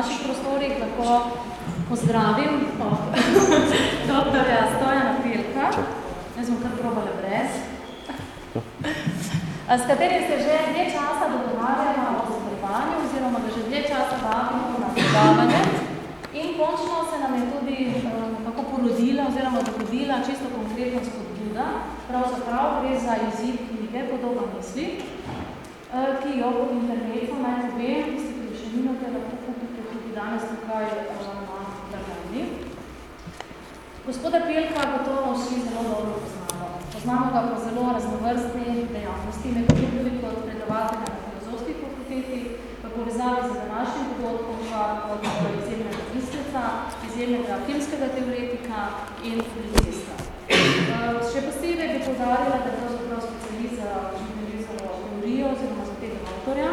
naših prostorih lahko pozdravim doktorja Stojana Pilka. Jaz smo kar probali brez. S katerim se že dve časa dogovarjamo o sodelovanju oziroma da že dve časa vabimo na predavanje. In končno se nam je tudi nekako porodila oziroma dogodila čisto konkretno spodbuda. Pravzaprav gre za izid knjige Podoba misli, ki jo po internetu naj povem, tisti, ki še nimate, lahko kupite tudi danes tukaj na trgovini. Gospoda Pilka gotovo vsi zelo dobro poznamo. Poznamo ga po zelo raznovrstni dejavnosti, med drugim kot predavatelja na filozofski fakulteti, v povezavi z današnjim dogodkom pa kot izjemnega misleca, izjemnega filmskega teoretika in publicista. Še posebej bi poudarila, da je pravzaprav specialist za teorijo oziroma za tega avtorja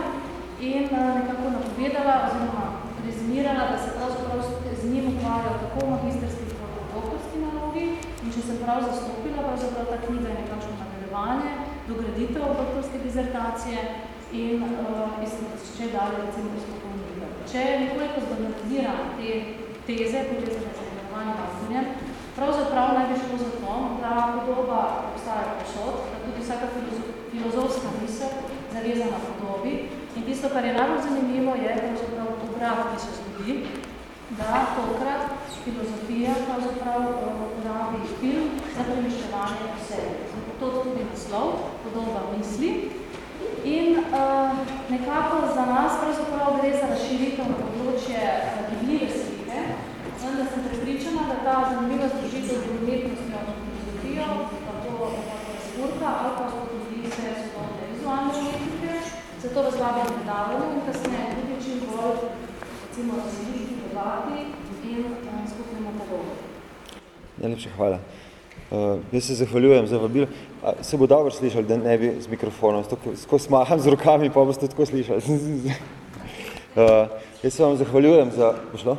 in nekako napovedala oziroma rezimirala, da se pravzaprav z njim ukvarjal tako magistrski kot doktorski nalogi in če sem prav zastopila, pravzaprav ta knjiga je nekakšno nadaljevanje, dograditev doktorske dizertacije in uh, da če dalje recimo izpopolnitev. Če nekoliko zbanaliziram te teze, povezane z imenovanjem avtorjem, pravzaprav naj bi šlo za to, da podoba obstaja posod, da tudi vsaka filozofska misel zavezana podobi. In tisto, kar je najbolj zanimivo, je pravzaprav ki se zgodi, da tokrat filozofija pravzaprav uporabi film za premiščevanje posebej. To tudi naslov, podoba misli. In uh, nekako za nas pravzaprav gre za razširitev področje gibljive slike, vendar sem prepričana, da ta zanimiva združitev z umetnostjo in filozofijo, pa to razburka ali pa spodobili se sodobne vizualne umetnike, se to razlabim predavljanju in kasneje tudi čim bolj recimo različni debati in um, skupnemu pogovoru. Najlepša hvala. Uh, jaz se zahvaljujem za vabilo. A, se bo dobro slišali, da ne bi z mikrofonom, tako smaham z rokami, pa boste tako slišali. uh, jaz se vam zahvaljujem za... Bo šlo?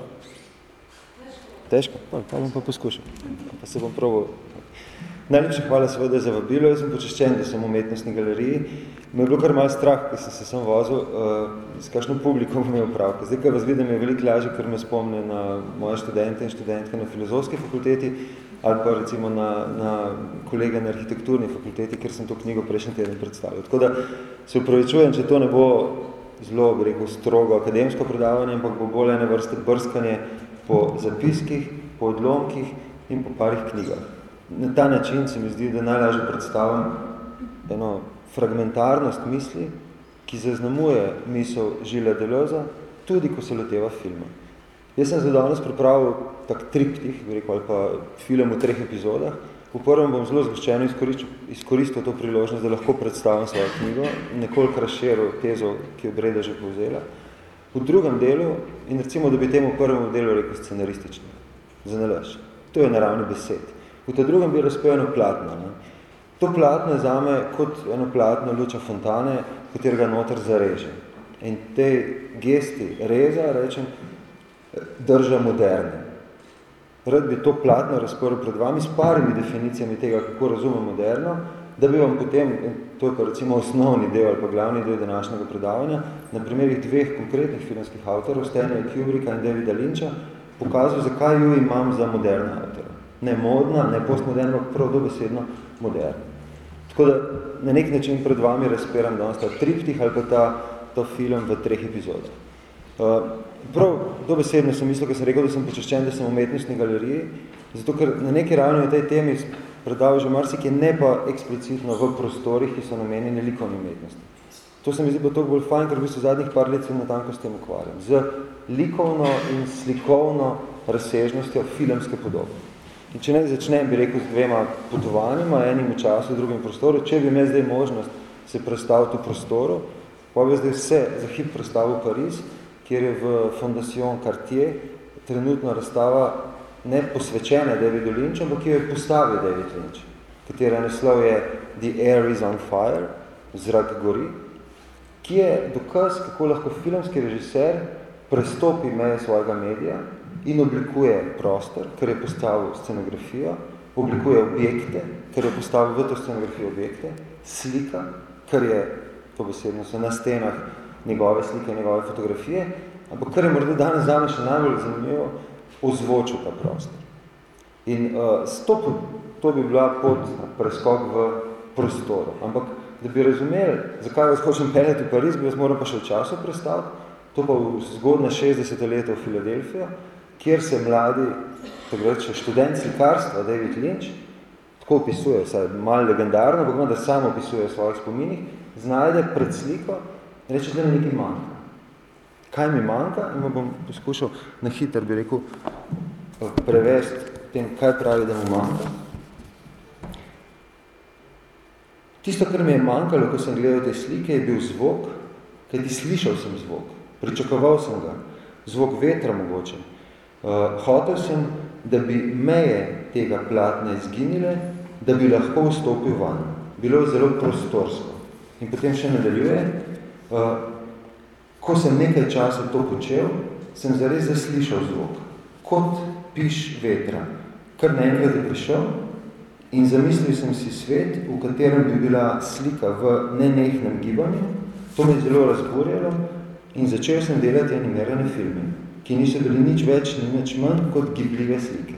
Težko? Pa, pa bom pa poskušal. Pa se bom probal. Najlepša hvala seveda za vabilo. Jaz sem počeščen, da sem v umetnostni galeriji. Me je bilo kar malo strah, ker sem se sem vozil, uh, s kakšno publiko bom imel pravke. Zdaj, ko vas vidim, je veliko lažje, ker me spomne na moje študente in študentke na filozofski fakulteti ali pa recimo na, na kolega na arhitekturni fakulteti, ker sem to knjigo prejšnji teden predstavil. Tako da se upravičujem, če to ne bo zelo, bi rekel, strogo akademsko predavanje, ampak bo bolj ene vrste brskanje po zapiskih, po odlomkih in po parih knjigah. Na ta način se mi zdi, da najlažje predstavim eno fragmentarnost misli, ki zaznamuje misel Žila Deloza, tudi ko se loteva filma. Jaz sem za danes pripravil tak triptih, bi rekel, ali pa film v treh epizodah. V prvem bom zelo zgoščeno izkoristil, izkoristil to priložnost, da lahko predstavim svojo knjigo, nekoliko razširil tezo, ki je Breda že povzela. V drugem delu, in recimo, da bi temu prvemu delu rekel scenaristično, za nalaž. To je naravni besed. V ta drugem bi razpel eno platno. Ne? To platno je zame kot eno platno Luča Fontane, katerega noter zareže. In te gesti reza, rečem, drža moderne. Rad bi to platno razporil pred vami s parimi definicijami tega, kako razume moderno, da bi vam potem, to je pa recimo osnovni del ali pa glavni del današnjega predavanja, na primerih dveh konkretnih filmskih avtorov, Stanley Kubricka in Davida Lynča, pokazal, zakaj ju imam za moderna avtora. Ne modna, ne postmoderna, prav dobesedno moderna. Tako da na nek način pred vami razperam danes ta triptih ali pa ta, ta film v treh epizodah. Uh, prav dobesedno sem mislil, ker sem rekel, da sem počaščen, da sem v umetnostni galeriji, zato ker na neki ravni v tej temi predal že marsikaj, ne pa eksplicitno v prostorih, ki so namenjeni likovni umetnosti. To se mi zdi pa toliko bolj fajn, ker v bistvu zadnjih par let se natanko s tem ukvarjam. Z likovno in slikovno razsežnostjo filmske podobe. In če ne začnem, bi rekel, z dvema potovanjima, enim v času, drugim v prostoru, če bi imel zdaj možnost se predstaviti v prostoru, pa bi zdaj vse za hip predstavil v Pariz, kjer je v Fondation Cartier trenutno razstava ne posvečena Davidu Lynchu, ampak ki jo je postavil David Lynch, katera naslov je The Air is on Fire, zrak gori, ki je dokaz, kako lahko filmski režiser prestopi meje svojega medija in oblikuje prostor, ker je postavil scenografijo, oblikuje objekte, ker je postavil v to scenografijo objekte, slika, ker je, to besedno se na stenah njegove slike, njegove fotografije, ampak kar je morda danes zame še najbolj zanimivo, ozvočil ta prostor. In uh, stop, to bi bila pod preskok v prostoru. Ampak, da bi razumeli, zakaj vas hočem peljati v Pariz, bi vas moram pa še v času predstaviti, to pa v zgodne 60. leta v Filadelfijo, kjer se mladi, tako reče, študent slikarstva David Lynch, tako opisuje, vsaj malo legendarno, ampak da samo opisuje v svojih spominih, znajde pred sliko in reče, da nekaj manjka. Kaj mi manjka? In bom poskušal na hiter, bi rekel, prevesti tem, kaj pravi, da mu manjka. Tisto, kar mi je manjkalo, ko sem gledal te slike, je bil zvok, kaj ti slišal sem zvok, pričakoval sem ga, zvok vetra mogoče. Uh, hotel sem, da bi meje tega platna izginile, da bi lahko vstopil van. Bilo je zelo prostorsko. In potem še nadaljuje, uh, ko sem nekaj časa to počel, sem zares zaslišal zvok, kot piš vetra. Kar naenkrat je prišel in zamislil sem si svet, v katerem bi bila slika v nenehnem gibanju. To me je zelo razborjalo in začel sem delati animirane filme, ki niso bili nič več, ni nič manj kot gibljive slike.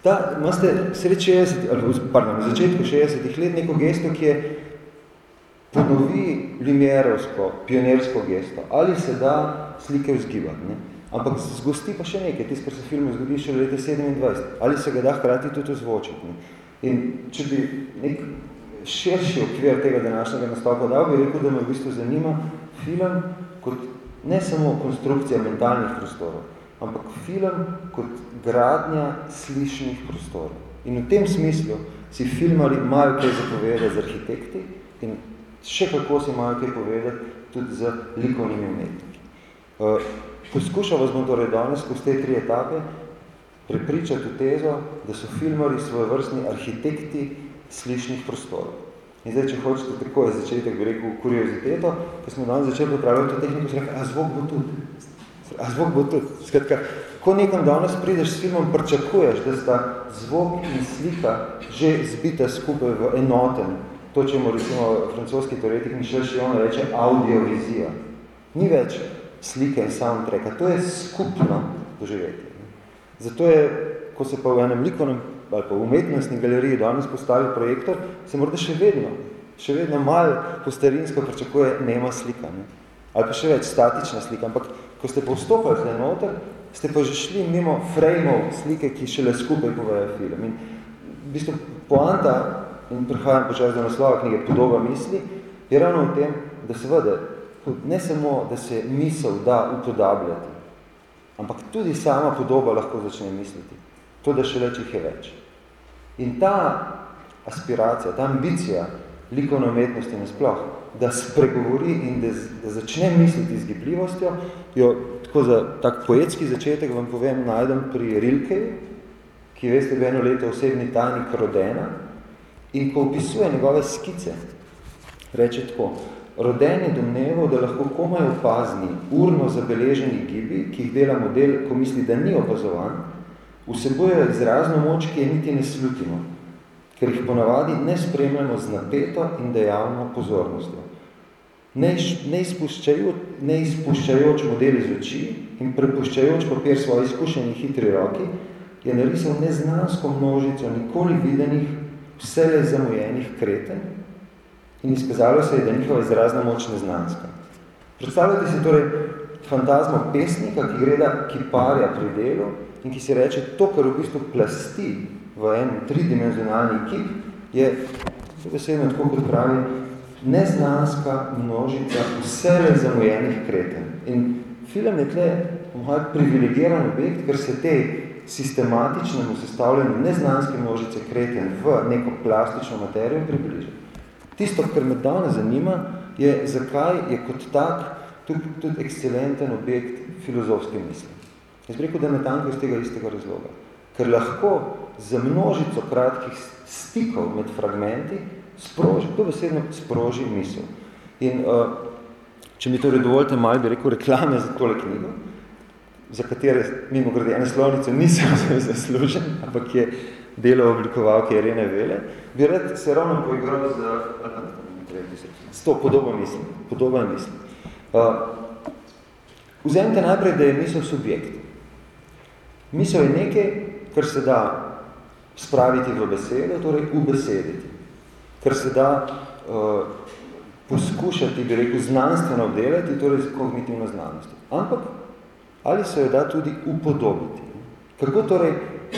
Ta, imate sred 60, ali, pardon, v začetku 60 let neko gesto, ki je ponovi limierovsko, pionersko gesto. Ali se da slike vzgibati? Ne? Ampak zgosti pa še nekaj, tisto, kar se filmu zgodi še v leta 27. Ali se ga da hkrati tudi ozvočiti? In če bi nek širši okvir tega današnjega nastavka dal, bi rekel, da me v bistvu zanima film kot ne samo konstrukcija mentalnih prostorov, ampak film kot gradnja slišnih prostorov. In v tem smislu si filmari imajo kaj zapovedati z arhitekti in še kako si imajo kaj povedati tudi z likovnimi umetniki. Uh, Poskušal vas bom torej danes skozi te tri etape prepričati v tezo, da so filmari svoje vrstni arhitekti slišnih prostorov. In zdaj, če hočete tako je začetek, bi rekel, kurioziteto, ko smo danes začeli pripravljati to tehniko, se rekel, a zvok bo tudi. A zvok bo tudi. Skratka, ko nekam danes prideš s filmom, pričakuješ, da sta zvok in slika že zbita skupaj v enoten, to, če mu recimo francoski teoretik Michel Chion reče audiovizija. Ni več slike in soundtracka. To je skupno doživetje. Zato je, ko se pa v enem likovnem ali pa v umetnostni galeriji danes postavi projektor, se morda še vedno, še vedno malo postarinsko pričakuje nema slika. Ne? Ali pa še več statična slika. Ampak ko ste pa vstopali zdaj noter, ste pa že šli mimo frejmov slike, ki šele skupaj povejo film. In v bistvu poanta, in prihajam počas do naslova knjige Podoba misli, je ravno v tem, da seveda ne samo, da se misel da upodabljati, ampak tudi sama podoba lahko začne misliti. To, da še jih je več. In ta aspiracija, ta ambicija likovne umetnosti nasploh, da spregovori in da, da začne misliti z gibljivostjo, jo tako za tak poetski začetek vam povem, najdem pri Rilkeju, ki veste v eno leto osebni tajnik Rodena, in ko opisuje njegove skice, reče tako, Roden je domneval, da lahko komaj opazni urno zabeleženi gibi, ki jih dela model, ko misli, da ni opazovan, vsebojo izrazno moč, ki je niti ne slutimo, ker jih ponavadi ne spremljamo z napeto in dejavno pozornostjo. Ne, ne, izpuščajoč, ne izpuščajoč model iz oči in prepuščajoč papir svoje izkušeni hitri roki, je narisal neznansko množico nikoli videnih, vsele zamojenih kreten, in izkazalo se je, da njihova izrazna moč neznanska. Predstavljate si torej fantazmo pesnika, ki greda kiparja pri delu in ki si reče, to, kar v bistvu plasti v en tridimenzionalni kip, je, to besedno tako kot pravi, neznanska množica vsele zamojenih kreten. In film je tle moj privilegiran objekt, ker se te sistematičnemu sestavljanju neznanske množice kreten v neko plastično materijo približa. Tisto, kar me danes zanima, je, zakaj je kot tak tudi, tudi ekscelenten objekt filozofske misli. Jaz bi rekel, da natanko iz tega istega razloga. Ker lahko za množico kratkih stikov med fragmenti sproži, to besedno sproži misel. In uh, če mi torej dovolite malo, bi rekel reklame za tole knjigo, za katere mimo grede ene slovnice nisem zaslužen, ampak je delo oblikovalke Irene Vele, bi rad se ravno poigral z, z to podobo misli. Podoba misli. Uh, Vzemite najprej, da je misel subjekt. Misel je nekaj, kar se da spraviti v besedo, torej ubesediti. Kar se da uh, poskušati, bi rekel, znanstveno obdelati, torej z kognitivno znanostjo. Ampak, ali se jo da tudi upodobiti? Kako torej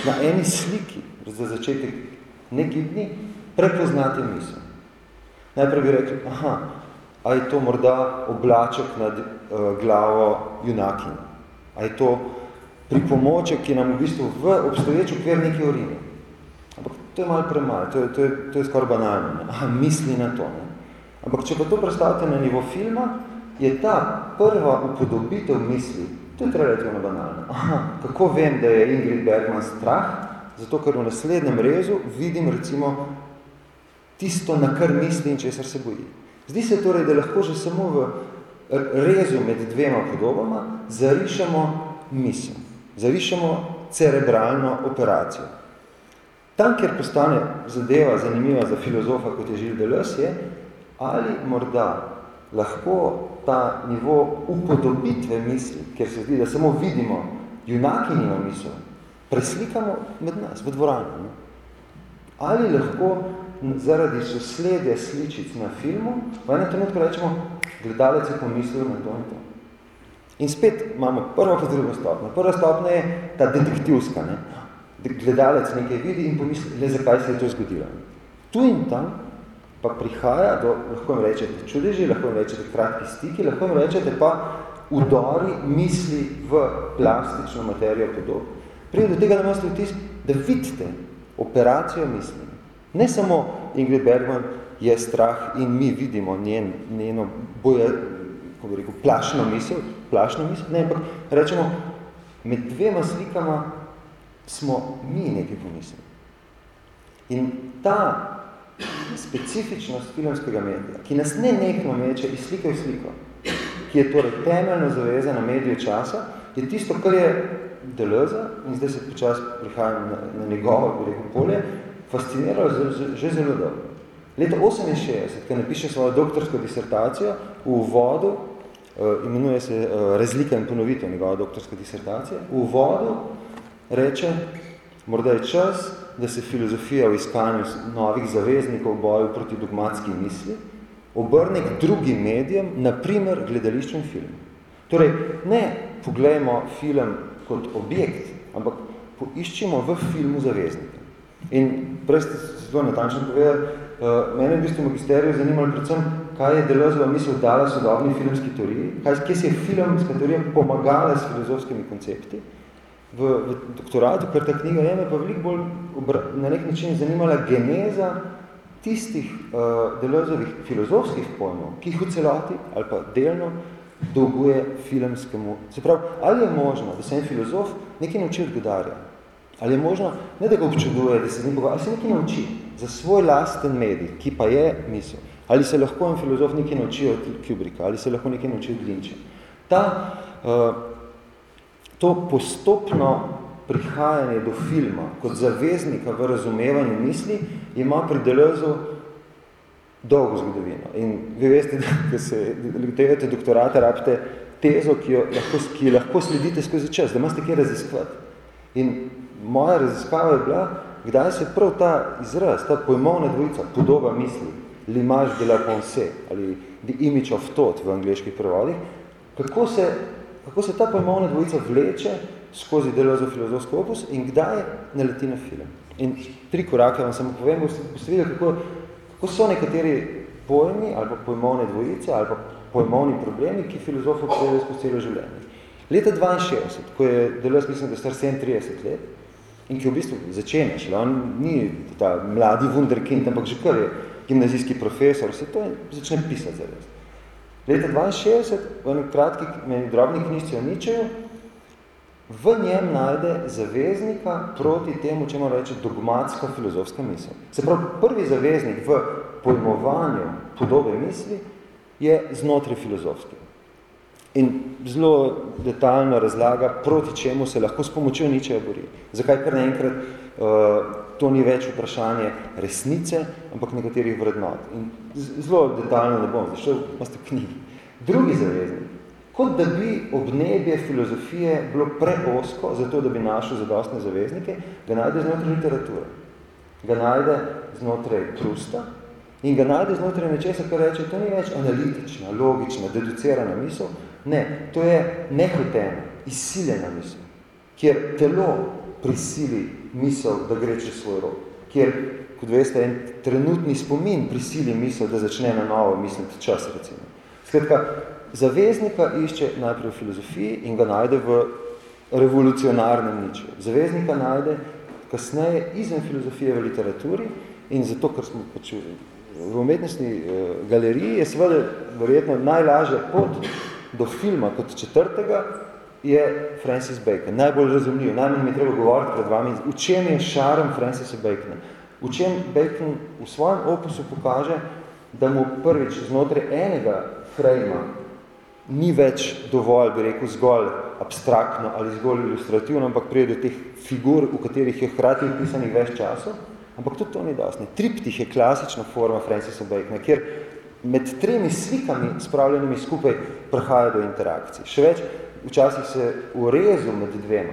na eni sliki, za začetek nekaj dni, prepoznati misel? Najprej bi rekli, aha, a je to morda oblaček nad uh, glavo junakinja? A je to pripomoček, ki nam v bistvu v obstoječu kver nekaj urine? Ampak to je malo premalo, to je, to je, to je skoraj banalno. Ne? Aha, misli na to. Ne? Ampak če pa to predstavite na nivo filma, je ta prva upodobitev misli, to je relativno banalno. Aha, kako vem, da je Ingrid Bergman strah? Zato, ker v naslednjem rezu vidim recimo tisto, na kar misli in česar se boji. Zdi se torej, da lahko že samo v rezu med dvema podobama zarišemo misel, zarišemo cerebralno operacijo. Tam, kjer postane zadeva zanimiva za filozofa, kot je Žil Deleuze, je, ali morda lahko ta nivo upodobitve misli, kjer se zdi, da samo vidimo junakinjo misel, preslikamo med nas, v dvoranu. Ne? Ali lahko zaradi sosledja sličic na filmu, v enem trenutku rečemo, gledalec je pomislil na to in to. In spet imamo prvo pa drugo stopno. Prva stopna je ta detektivska. Ne? Gledalec nekaj vidi in pomisli, le zakaj se je to zgodilo. Tu in tam pa prihaja do, lahko jim rečete, čudeži, lahko jim rečete kratki stiki, lahko jim rečete pa udori misli v plastično materijo podob. Prije do tega, da imate vtis, da vidite operacijo misli. Ne samo Ingrid Bergman je strah in mi vidimo njen, njeno boje, kako bi rekel, plašno misel, plašno misel, ne, ampak rečemo, med dvema slikama smo mi nekaj pomislili. In ta specifičnost filmskega medija, ki nas ne nekno meče iz slike v sliko, ki je torej temeljno zavezana mediju časa, je tisto, kar je Deleuze, in zdaj se počas prihajam na, na njegovo rekel, polje, fasciniralo z, že zelo dobro. Leta 68, ko napiše svojo doktorsko disertacijo, v uvodu, imenuje se uh, razlika in ponovitev njegova doktorska disertacija, v uvodu reče, morda je čas, da se filozofija v iskanju novih zaveznikov boju proti dogmatski misli obrne k drugim medijem, naprimer gledališčem film. Torej, ne poglejmo film kot objekt, ampak poiščimo v filmu zaveznika. In prej ste zelo natančno povedali, uh, mene v bistvu magisteriju zanimalo predvsem, kaj je Deleuzeova misel dala sodobni filmski teoriji, kaj, kje si je filmska teorija pomagala s filozofskimi koncepti, v, v doktoratu, ker ta knjiga je me pa veliko bolj na nek način zanimala geneza tistih uh, Deleuzovih filozofskih pojmov, ki jih v celoti ali pa delno dolguje filmskemu. Se pravi, ali je možno, da se en filozof nekaj nauči od Godarja? Ali je možno, ne da ga občuduje, da se z njim pogovarja, ali se nekaj nauči za svoj lasten medij, ki pa je misel? Ali se lahko en filozof nekaj nauči od Kubricka? Ali se lahko nekaj nauči od Lynča? Ta uh, to postopno prihajanje do filma kot zaveznika v razumevanju misli ima pri Deleuzu dolgo zgodovino. In vi veste, da se legitevate doktorata, rabite tezo, ki jo lahko, ki jo lahko sledite skozi čas, da imate kje raziskovati. In moja raziskava je bila, kdaj se prav ta izraz, ta pojmovna dvojica, podoba misli, l'image de la pensée ali the image of thought v angliških prevodih, kako se kako se ta pojmovna dvojica vleče skozi Deleuzev filozofski opus in kdaj naleti na film. In tri korake vam samo povem, boste videli, kako, kako so nekateri pojmi ali pa pojmovne dvojice ali pa pojmovni problemi, ki filozofo pridejo skozi celo življenje. Leta 62, ko je Deleuze, mislim, da star 37 let, in ki v bistvu začenja, šele on ni ta mladi wunderkind, ampak že kar je gimnazijski profesor, se to začne pisati zares. Leta 62, v enem kratki, meni drobni knjižci o Ničeju, v njem najde zaveznika proti temu, čemu reče dogmatska filozofska misel. Se pravi, prvi zaveznik v pojmovanju podobe misli je znotraj filozofski. In zelo detaljno razlaga, proti čemu se lahko s pomočjo Ničeja bori. Zakaj kar naenkrat uh, to ni več vprašanje resnice, ampak nekaterih vrednot. In zelo detaljno ne bom, zašel imate knjigi. Drugi zaveznik, kot da bi obnebje filozofije bilo preosko, zato da bi našel zadostne zaveznike, ga najde znotraj literature. Ga najde znotraj Prusta in ga najde znotraj nečesa, kar reče, to ni več analitična, logična, deducirana misel. Ne, to je nehotena, izsiljena misel, kjer telo prisili misel, da gre čez svoj rok. Kjer, kot veste, en trenutni spomin prisili misel, da začne na novo misliti čas, recimo. Skratka, Zaveznika išče najprej v filozofiji in ga najde v revolucionarnem niču. Zaveznika najde kasneje izven filozofije v literaturi in zato, ker smo pač v umetnostni eh, galeriji, je seveda verjetno najlažja pot do filma kot četrtega je Francis Bacon. Najbolj razumljiv, najmanj mi treba govoriti pred vami, v čem je šarm Francisa Bacona. V čem Bacon v svojem opusu pokaže, da mu prvič znotraj enega frejma ni več dovolj, bi rekel, zgolj abstraktno ali zgolj ilustrativno, ampak prije do teh figur, v katerih je hkrati pisanih več časov, ampak tudi to ni dostne. Triptih je klasična forma Francisa Bacona, kjer med tremi slikami spravljenimi skupaj prihaja do interakcij. Še več, včasih se v rezu med dvema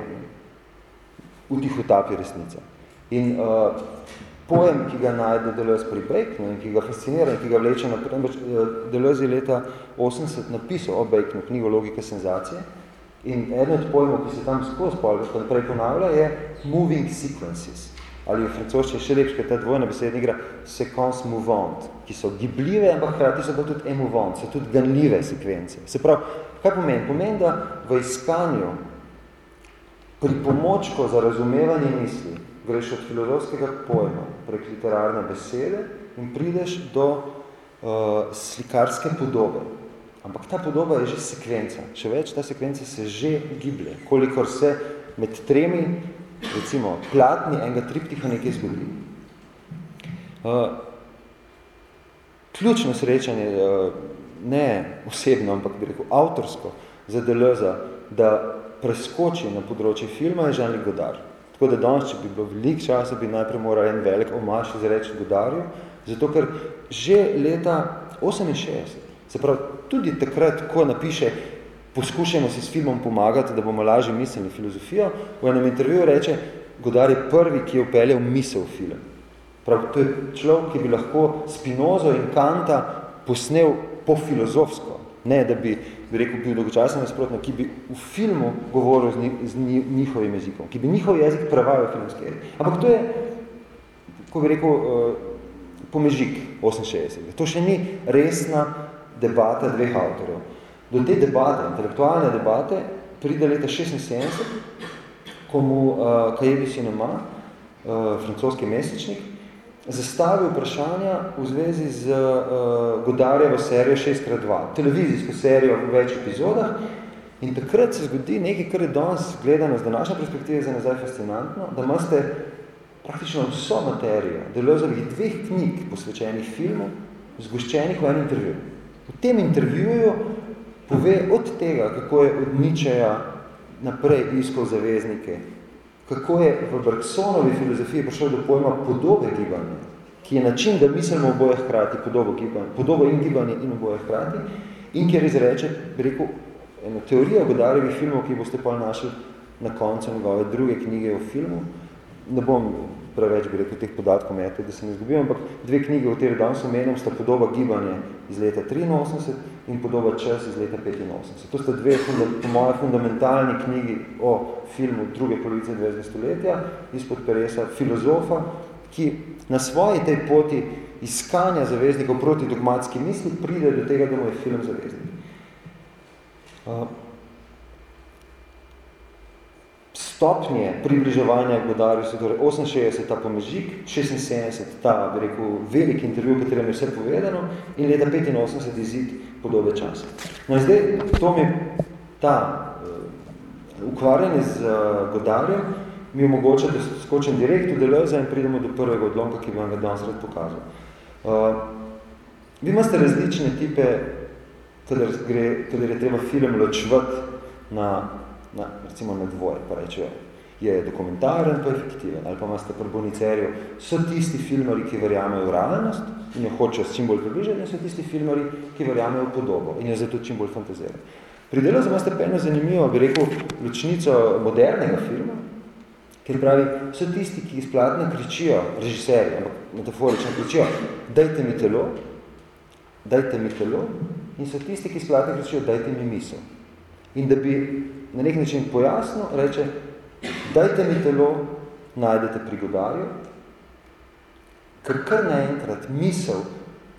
v tih utapi resnica. In uh, pojem, ki ga najde Deleuze pri Baconu in ki ga fascinira in ki ga vleče naprej. Eh, Deleuze je leta 80 napisal o Baconu knjigo Logike senzacije in eden od pojmov, ki se tam skozi naprej ponavlja, je moving sequences. Ali v francoščini še lepše, ta dvojna besedna igra séquence mouvante, ki so gibljive, ampak hkrati so pa tudi émouvant, so tudi ganljive sekvence. Se pravi, kaj pomeni? Pomeni, da v iskanju pri pomočko za razumevanje misli greš od filozofskega pojma prek literarne besede in prideš do uh, slikarske podobe. Ampak ta podoba je že sekvenca. Še več, ta sekvenca se že giblje, kolikor se med tremi, recimo, platni enega triptiha nekaj zgodi. Uh, ključno srečanje, uh, ne osebno, ampak bi rekel avtorsko, za Deleuza, da preskoči na področje filma, je Jean-Luc Godard. Tako da danes, če bi bilo veliko časa, bi najprej moral en velik omaš izreči Godarju, zato ker že leta 68, se pravi, tudi takrat, ko napiše poskušajmo si s filmom pomagati, da bomo lažje mislili filozofijo, v enem intervjuju reče, Godar je prvi, ki je upeljal misel v film. Prav, to je človek, ki bi lahko Spinozo in Kanta posnel po filozofsko, ne da bi bi rekel, bil dolgočasen nasprotno, ki bi v filmu govoril z, ni, z ni, njihovim jezikom, ki bi njihov jezik prevajal filmski jezik. Ampak to je, ko bi rekel, uh, pomežik 68. To še ni resna debata dveh avtorjev. Do te debate, intelektualne debate, pride leta 76, ko mu uh, Kajevi Sinema, uh, francoski mesečnik, zastavil vprašanja v zvezi z uh, Godarjevo serijo 6x2, televizijsko serijo v več epizodah. In takrat se zgodi nekaj, kar je danes gledano z današnje perspektive za nazaj fascinantno, da imate praktično vso materijo Deleuzeovih dveh knjig posvečenih filmu zgoščenih v enem intervjuju. V tem intervjuju pove od tega, kako je od Ničeja naprej iskal zaveznike, kako je v Bergsonovi filozofiji prišel do pojma podobe gibanja, ki je način, da mislimo oboje hkrati, podobo, gibanje, podobo in gibanje in oboje hkrati, in kjer izreče, bi rekel, eno teorijo Godarjevih filmov, ki boste pa našli na koncu njegove druge knjige o filmu. Ne bom preveč bi rekel teh podatkov metel, da se ne izgubim, ampak dve knjige, o kateri danes omenjam, sta podoba gibanje iz leta 83 in podoba čas iz leta 85. To sta dve, po moje, fundamentalni knjigi o filmu druge polovice 20. stoletja, izpod peresa filozofa, ki na svoji tej poti iskanja zaveznikov proti dogmatski misli pride do tega, da mu je film zaveznik. Uh, stopnje približevanja Godarju so torej 68 ta pomežik, 76 ta, bi rekel, velik intervju, v katerem je vse povedano in leta 85 izid podobe časa. No in zdaj, to mi ta uh, ukvarjanje z uh, Godarjem mi omogoča, da skočim direkt v Deleuze in pridemo do prvega odlomka, ki bi vam ga danes rad pokazal. Uh, vi imate različne tipe, kadar, gre, kadar je treba film ločvati na na, recimo na dvoje, pa rečejo, je dokumentaren, pa je fiktiven, ali pa imate prbonicerjo, so tisti filmari, ki verjamejo v realnost in jo hočejo čim bolj približati, in so tisti filmari, ki verjamejo v podobo in jo zato čim bolj fantazirajo. Pri Delozu imate eno zanimivo, bi rekel, ločnico modernega filma, ker pravi, so tisti, ki izplatno kričijo, režiserji, ampak metaforično kričijo, dajte mi telo, dajte mi telo, in so tisti, ki izplatno kričijo, dajte mi misel. In da bi na nek način pojasnil, reče, dajte mi telo, najdete pri godarju, ker kar naenkrat misel,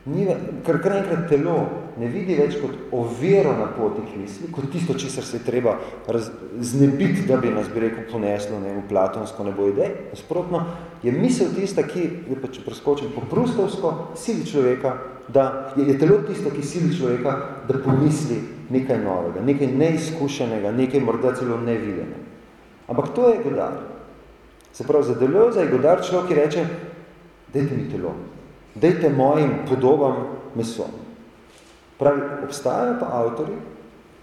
ni, ker kar naenkrat telo ne vidi več kot overo na poti k misli, kot tisto, česar se je treba raz, znebiti, da bi nas, bi rekel, poneslo ne, v platonsko nebo idej. Nasprotno, je misel tista, ki, da pa če preskočim po prustovsko, sili človeka, da je, je telo tisto, ki sili človeka, da pomisli nekaj novega, nekaj neizkušenega, nekaj morda celo nevidenega. Ampak to je godar. Se pravi, za Deleuze je godar človek, ki reče, dajte mi telo, dajte mojim podobam meso. Pravi, obstajajo pa avtori,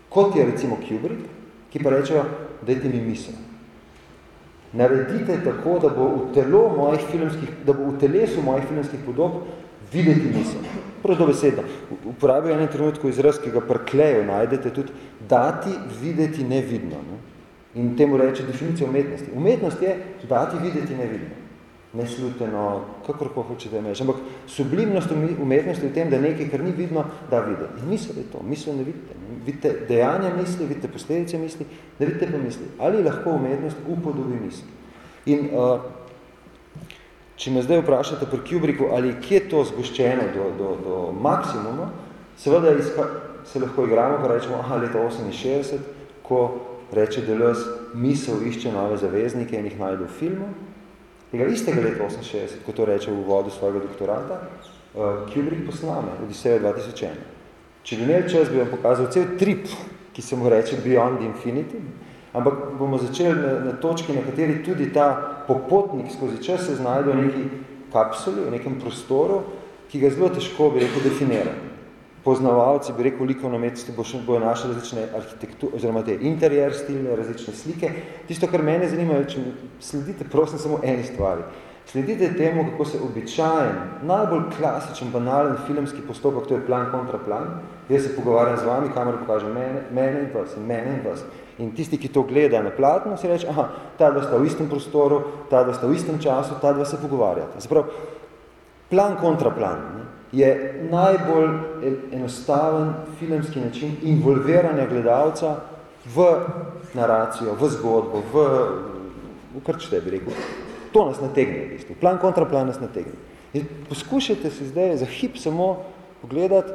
kot je recimo Kubrick, ki pa rečejo, dajte mi misel. Naredite tako, da bo v telo mojih filmskih, da bo v telesu mojih filmskih podob videti misel. Prav to besedo. Uporabijo enem trenutku izraz, ki ga prklejo, najdete tudi dati videti nevidno. Ne? In temu reče definicija umetnosti. Umetnost je dati videti nevidno nesluteno, kakor ko hočete imeti. Ampak sublimnost umetnosti v tem, da nekaj, kar ni vidno, da videti. In misel je to, misel ne vidite. Vidite dejanja misli, vidite posledice misli, ne vidite pa misli. Ali lahko umetnost upodobi misli? In uh, če me zdaj vprašate pri Kubricku, ali kje je to zgoščeno do, do, do maksimuma, seveda izka, se lahko igramo, pa rečemo, aha, leta 68, ko reče Deleuze, misel išče nove zaveznike in jih najde v filmu, Tega istega leta 68, ko to reče v uvodu svojega doktorata, uh, Kubrick posname, Odiseja 2001. Če bi imel čas, bi vam pokazal cel trip, ki se mu reče Beyond Infinity, ampak bomo začeli na, na točki, na kateri tudi ta popotnik skozi čas se znajde v neki kapsuli, v nekem prostoru, ki ga zelo težko bi rekel definirati poznavalci, bi rekel, likovno umetnosti, bo še bojo našli različne arhitekture, oziroma te interjer stilne, različne slike. Tisto, kar mene zanima, je, če sledite, prosim, samo eni stvari. Sledite temu, kako se običajen, najbolj klasičen, banalen filmski postopek, to je plan kontra plan. Jaz se pogovarjam z vami, kamera pokaže mene, mene in vas, mene in vas. In tisti, ki to gleda na platno, si reče, aha, ta dva sta v istem prostoru, ta dva sta v istem času, ta dva se pogovarjata. Se pravi, plan kontra plan. Ne? je najbolj enostaven filmski način involviranja gledalca v naracijo, v zgodbo, v, v kar če bi rekel. To nas nategne, v bistvu. Plan kontra plan nas nategne. In poskušajte se zdaj za hip samo pogledati,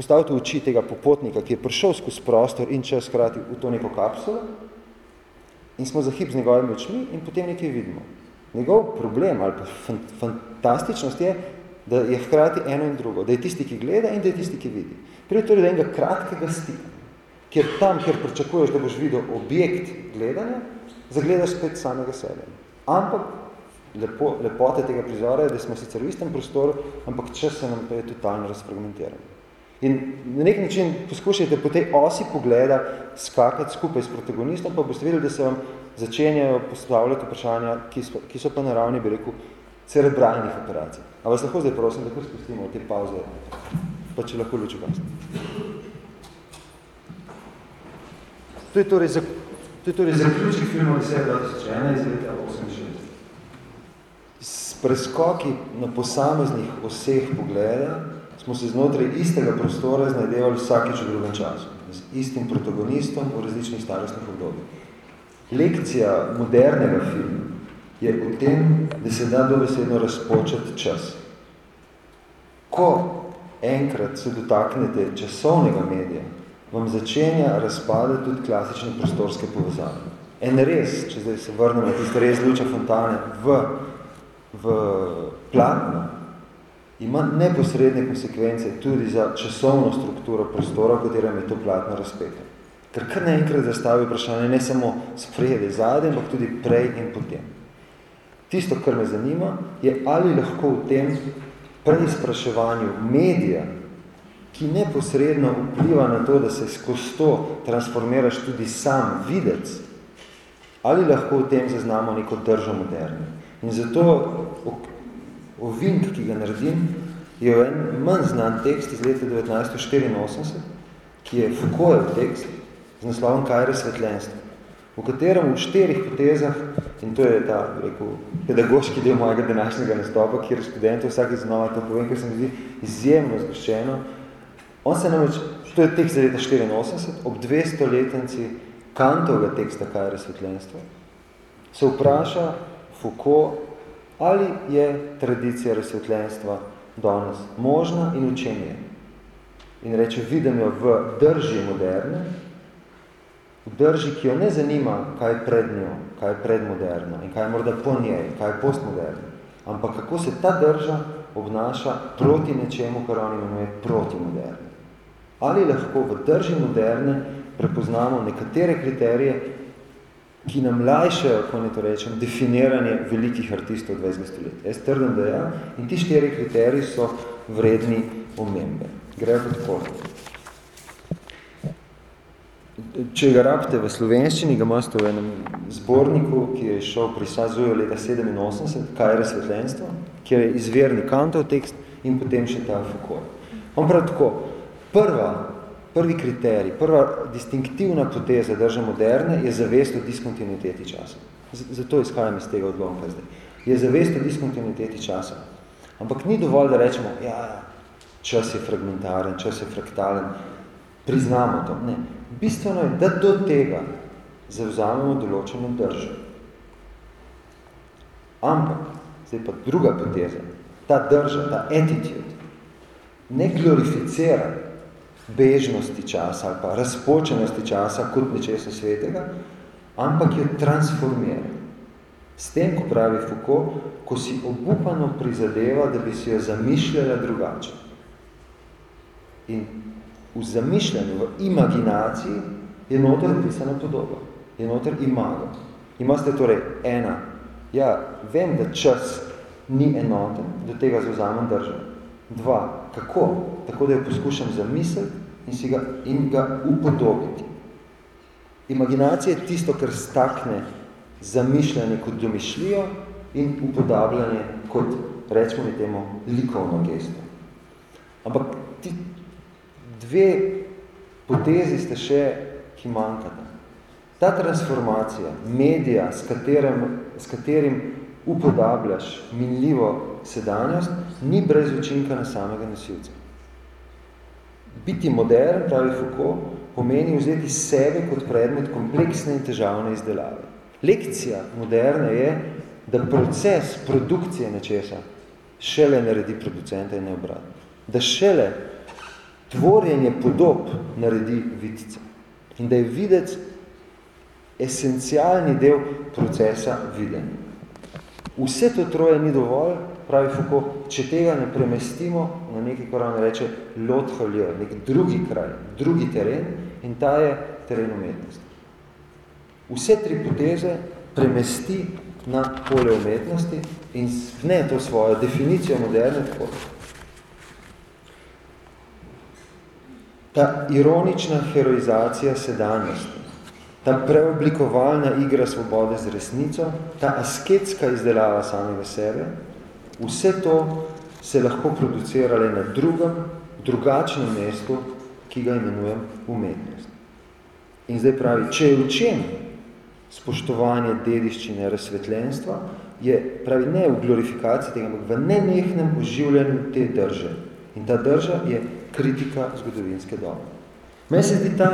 postaviti v oči tega popotnika, ki je prišel skozi prostor in čas hkrati v to neko kapsulo in smo za hip z njegovimi očmi in potem nekaj vidimo. Njegov problem ali pa fantastičnost je, da je hkrati eno in drugo, da je tisti, ki gleda in da je tisti, ki vidi. Prije torej, da enega kratkega stika, kjer tam, kjer pričakuješ, da boš videl objekt gledanja, zagledaš spet samega sebe. Ampak lepo, lepote tega prizora je, da smo sicer v istem prostoru, ampak čas se nam pa je totalno razfragmentiran. In na nek način poskušajte po tej osi pogleda skakati skupaj s protagonistom, pa boste videli, da se vam začenjajo postavljati vprašanja, ki so, ki so pa na ravni, bi rekel, cerebralnih operacij. A vas lahko zdaj prosim, da spustimo te pauze, pa če lahko luči vas. To je torej, za, to je torej zaključek filma Odisea 2001 iz leta 68. S preskoki na posameznih oseh pogleda smo se znotraj istega prostora znajdevali vsakič v drugem času, z istim protagonistom v različnih starostnih obdobjih. Lekcija modernega filma je v tem, da se da dobesedno razpočeti čas. Ko enkrat se dotaknete časovnega medija, vam začenja razpadati tudi klasične prostorske povezave. En res, če zdaj se vrnemo na tiste res luče fontane v, v platno, ima neposredne konsekvence tudi za časovno strukturo prostora, v katerem je to platno razpeto. Ker kar naenkrat zastavi vprašanje ne samo sprejede zadnje, ampak tudi prej in potem. Tisto, kar me zanima, je, ali lahko v tem preizpraševanju medija, ki neposredno vpliva na to, da se skozi to transformiraš tudi sam videc, ali lahko v tem zaznamo neko držo moderno. In zato ovink, ki ga naredim, je en manj znan tekst iz leta 1984, ki je Foucaultov tekst, z naslovom Kaj je razsvetljenstvo, v katerem v štirih potezah, in to je ta rekel, pedagoški del mojega današnjega nastopa, kjer študentov vsaki znova to povem, ker se mi zdi izjemno zgoščeno, on se namreč, to je tekst za leta 84, ob 200 letenci kantovega teksta Kaj je razsvetljenstvo, se vpraša Foucault, ali je tradicija razsvetljenstva danes možna in v čem je. In reče, vidim jo v drži moderne, v drži, ki jo ne zanima, kaj je pred njo, kaj je predmoderno in kaj je morda po njej, kaj je postmoderno, ampak kako se ta drža obnaša proti nečemu, kar on imenuje protimoderno. Ali lahko v drži moderne prepoznamo nekatere kriterije, ki nam lajšajo, ko ne to rečem, definiranje velikih artistov 20. stoletja. Jaz trdim, da ja, in ti štiri kriteriji so vredni omembe. Grejo kot tako. Če ga rabite v slovenščini, ga imate v enem zborniku, ki je šel pri Sazuju leta 87, kaj je razsvetljenstvo, kjer je izverni kantov tekst in potem še ta Foucault. On prav tako, prva Prvi kriterij, prva distinktivna poteza drža moderne je zavest o diskontinuiteti časa. Zato izhajam iz tega odlomka zdaj. Je zavest o diskontinuiteti časa. Ampak ni dovolj, da rečemo, ja, čas je fragmentaren, čas je fraktalen, priznamo to. Ne. Bistveno je, da do tega zavzamemo določeno držo. Ampak, zdaj pa druga poteza, ta drža, ta attitude, ne glorificira bežnosti časa ali pa razpočenosti časa kot nečesa svetega, ampak jo transformira. S tem, ko pravi Foucault, ko si obupano prizadeva, da bi si jo zamišljala drugače. In v zamišljanju, v imaginaciji je noter pisana podoba, je noter imago. Imate torej ena, ja, vem, da čas ni enoten, do tega zauzamem državo. Dva, kako? Tako da jo poskušam zamisliti in, si ga, in ga upodobiti. Imaginacija je tisto, kar stakne zamišljanje kot domišljijo in upodabljanje kot, rečemo mi temu, likovno gesto. Ampak ti dve potezi ste še, ki manjkata. Ta transformacija medija, s, katerem, s katerim upodabljaš minljivo sedanjost, ni brez učinka na samega nosilca. Biti modern, pravi Foucault, pomeni vzeti sebe kot predmet kompleksne in težavne izdelave. Lekcija moderne je, da proces produkcije nečesa šele naredi producenta in ne obratno. Da šele tvorjenje podob naredi vidica. In da je videc esencialni del procesa videnja. Vse to troje ni dovolj, pravi Foucault, če tega ne premestimo na nekaj, kar on reče, lot holje, nek drugi kraj, drugi teren in ta je teren umetnosti. Vse tri poteze premesti na pole umetnosti in ne to svojo definicijo moderne tako. Ta ironična heroizacija sedanjosti, ta preoblikovalna igra svobode z resnico, ta asketska izdelava samega sebe, Vse to se lahko producirale na drugem, drugačnem mestu, ki ga imenujem umetnost. In zdaj pravi, če je učen spoštovanje dediščine razsvetljenstva, je pravi ne v glorifikaciji tega, ampak v nenehnem oživljanju te drže. In ta drža je kritika zgodovinske dobe. Meni se zdi ta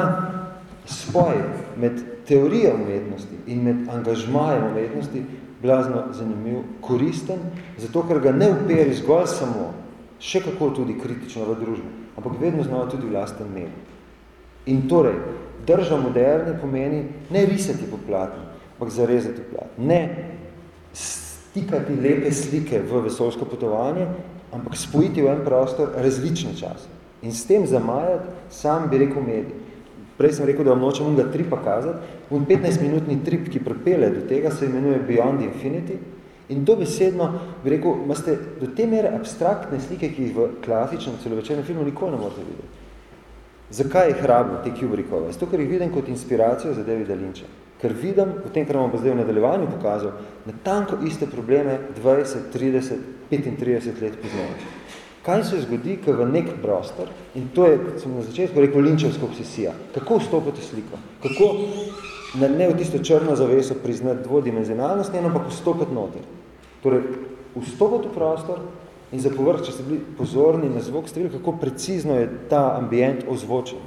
spoj med teorijo umetnosti in med angažmajem umetnosti blazno zanimiv, koristen, zato ker ga ne uperi zgolj samo, še kako tudi kritično v družbi, ampak vedno znova tudi v lasten medij. In torej, drža moderne pomeni ne risati po platni, ampak zarezati platni. Ne stikati lepe slike v vesolsko potovanje, ampak spojiti v en prostor različne čase. In s tem zamajati sam bi rekel medij. Prej sem rekel, da vam nočem unga tripa kazati. Un 15-minutni trip, ki pripele do tega, se imenuje Beyond Infinity. In dobesedno, bi rekel, imate do te mere abstraktne slike, ki jih v klasičnem celovečernem filmu nikoli ne morate videti. Zakaj je hrabno te Kubrickove? Zato, ker jih vidim kot inspiracijo za Davida Lynča. Ker vidim, v tem, kar vam bo zdaj v nadaljevanju pokazal, na tanko iste probleme 20, 30, 35 let pozneje. Kaj se zgodi, ko v nek prostor, in to je, kot sem na začetku rekel, linčevska obsesija, kako vstopati sliko, kako ne, ne v tisto črno zaveso priznati dvodimenzionalnost, ne, ampak vstopati noter. Torej, vstopati v prostor in za povrh, če ste bili pozorni na zvok, ste videli, kako precizno je ta ambient ozvočen.